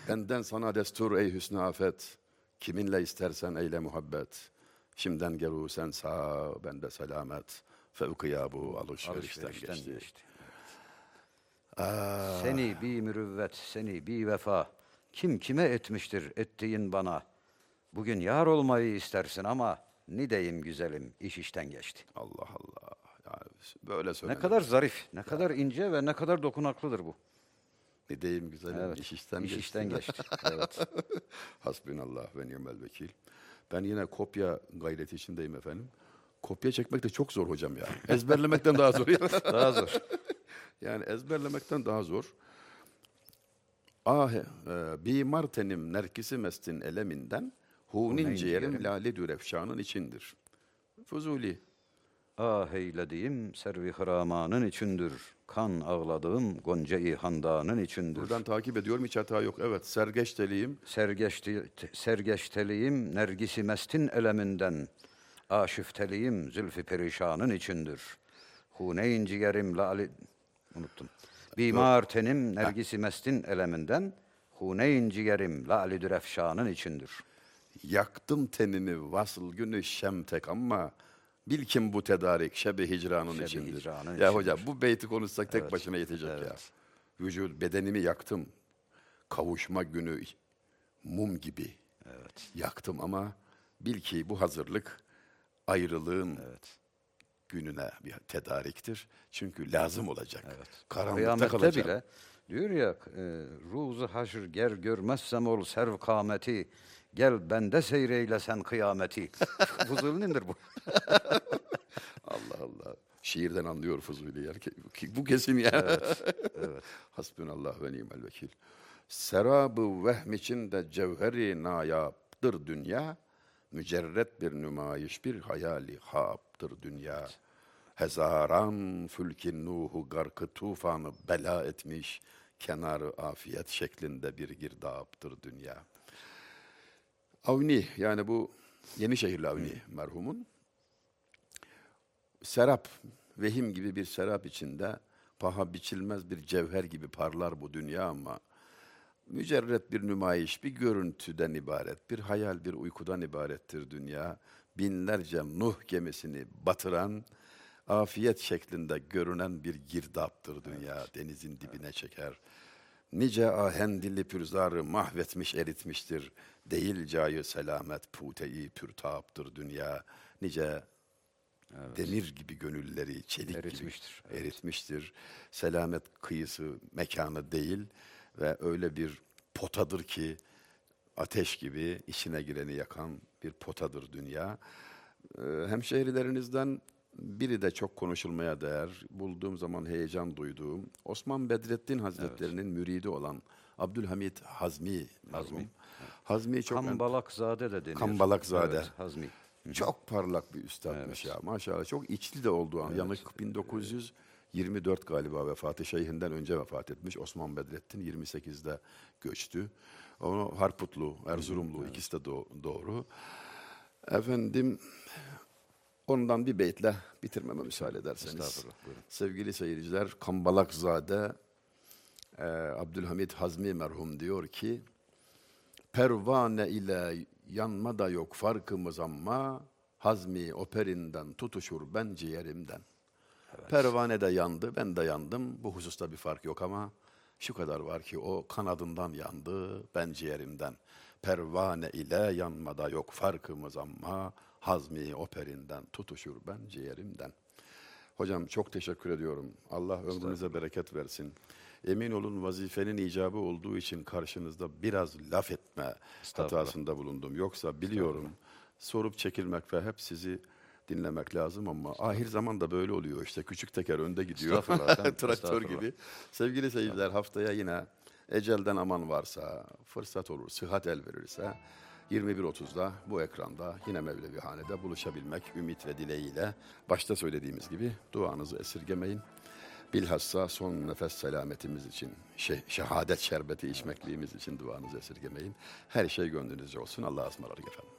Benden sana destur ey hüsnü afet. Kiminle istersen eyle muhabbet. Şimdiden geru sen sağ bende selamet. Fevkiya bu alışverişten, geçti. geçti. Seni bir mürüvvet, seni bir vefa. Kim kime etmiştir ettiğin bana. Bugün yar olmayı istersin ama ne diyeyim güzelim iş işten geçti. Allah Allah. Yani böyle söyle. Ne kadar zarif, ne kadar ince ve ne kadar dokunaklıdır bu. Ne diyeyim güzelim Evet. iş işten iş geçti. işten geçti. Evet. Hasbinallah ve ni'mel vekil. Ben yine kopya gayreti içindeyim efendim. Kopya çekmek de çok zor hocam ya. Ezberlemekten daha zor. Daha zor. yani ezberlemekten daha zor. Ah, e, bimar tenim nerkisi mestin eleminden, hunin ciğerim lale dürefşanın içindir. Fuzuli. Ah eylediğim servi hıramanın içindir. Kan ağladığım gonca-i handanın içindir. Buradan takip ediyorum hiç hata yok. Evet sergeçteliyim. Sergeçti, sergeçteliyim nergisi mestin eleminden. Aşüfteliyim zülfü perişanın içindir. Huneyn ciğerim lali... Unuttum. Bimar tenim nergisi mestin eleminden. Huneyn ciğerim lali dürefşanın içindir. Yaktım tenini vasıl günü şemtek ama bil kim bu tedarik şebi hicranın Şebi içindir. hicranın ya içindir. hocam bu beyti konuşsak tek Evet, başına yetecek ya. evet. Vücut bedenimi yaktım. Kavuşma günü mum gibi Evet. yaktım ama bil ki bu hazırlık ayrılığın Evet. gününe bir tedariktir. Çünkü lazım olacak. Evet. Karanlıkta Kıyamette kalacak. bile diyor ya e, ruzu haşr ger görmezsem ol serv kameti gel bende seyreyle sen kıyameti. Fuzuli'nindir bu. Allah Allah. Şiirden anlıyor Fuzuli. Bu kesin ya. Evet. Hasbunallah ve ni'mel vekil. Serabı vehm içinde cevheri nayaptır dünya. Mücerret bir nümayiş bir hayali haptır dünya. Hezaran fülkin nuhu garkı tufanı bela etmiş. Kenarı afiyet şeklinde bir girdaptır dünya. Avni yani bu Yenişehirli Avni merhumun. Serap, vehim gibi bir serap içinde paha biçilmez bir cevher gibi parlar bu dünya ama mücerret bir nümayiş, bir görüntüden ibaret, bir hayal, bir uykudan ibarettir dünya. Binlerce Nuh gemisini batıran, afiyet şeklinde görünen bir girdaptır dünya, denizin dibine çeker. Nice ahendilli pürzarı mahvetmiş eritmiştir. Değil cayı selamet puteyi pürtaptır dünya. Nice demir gibi gönülleri çelik Eritmiştir, gibi eritmiştir. Selamet kıyısı mekanı değil ve öyle bir potadır ki ateş gibi içine gireni yakan bir potadır dünya. Ee, hemşehrilerinizden biri de çok konuşulmaya değer. Bulduğum zaman heyecan duyduğum Osman Bedrettin Hazretlerinin müridi olan Abdülhamit Hazmi. Hazmi. Hazmi çok Kambalakzade de deniyor. Kambalakzade. Evet, Hazmi. çok parlak bir üstadmış ya maşallah. Çok içli de olduğu an. Yanık 1924 galiba vefatı. Şeyhinden önce vefat etmiş. Osman Bedrettin 28'de göçtü. Onu Harputlu, Erzurumlu ikisi de do- doğru. Efendim ondan bir beytle bitirmeme müsaade ederseniz. Sevgili seyirciler Kambalakzade e, Abdülhamit Hazmi merhum diyor ki Pervane ile yanma da yok farkımız ama Hazmi operinden tutuşur ben ciğerimden. Pervane de yandı, ben de yandım. Bu hususta bir fark yok ama şu kadar var ki o kanadından yandı, ben ciğerimden. Pervane ile yanmada yok farkımız ama Hazmi operinden tutuşur ben ciğerimden. Hocam çok teşekkür ediyorum. Allah ömrünüze bereket versin. Emin olun vazifenin icabı olduğu için karşınızda biraz laf etme hatasında bulundum. Yoksa biliyorum sorup çekilmek ve hep sizi dinlemek lazım ama ahir zaman da böyle oluyor işte. Küçük teker önde gidiyor. Traktör gibi. Sevgili seyirciler haftaya yine ecelden aman varsa, fırsat olur, sıhhat el verirse 21.30'da bu ekranda yine Mevlevihane'de buluşabilmek ümit ve dileğiyle başta söylediğimiz gibi duanızı esirgemeyin. Bilhassa son nefes selametimiz için, şe- şehadet şerbeti içmekliğimiz için duanızı esirgemeyin. Her şey gönlünüzce olsun. Allah'a ısmarladık efendim.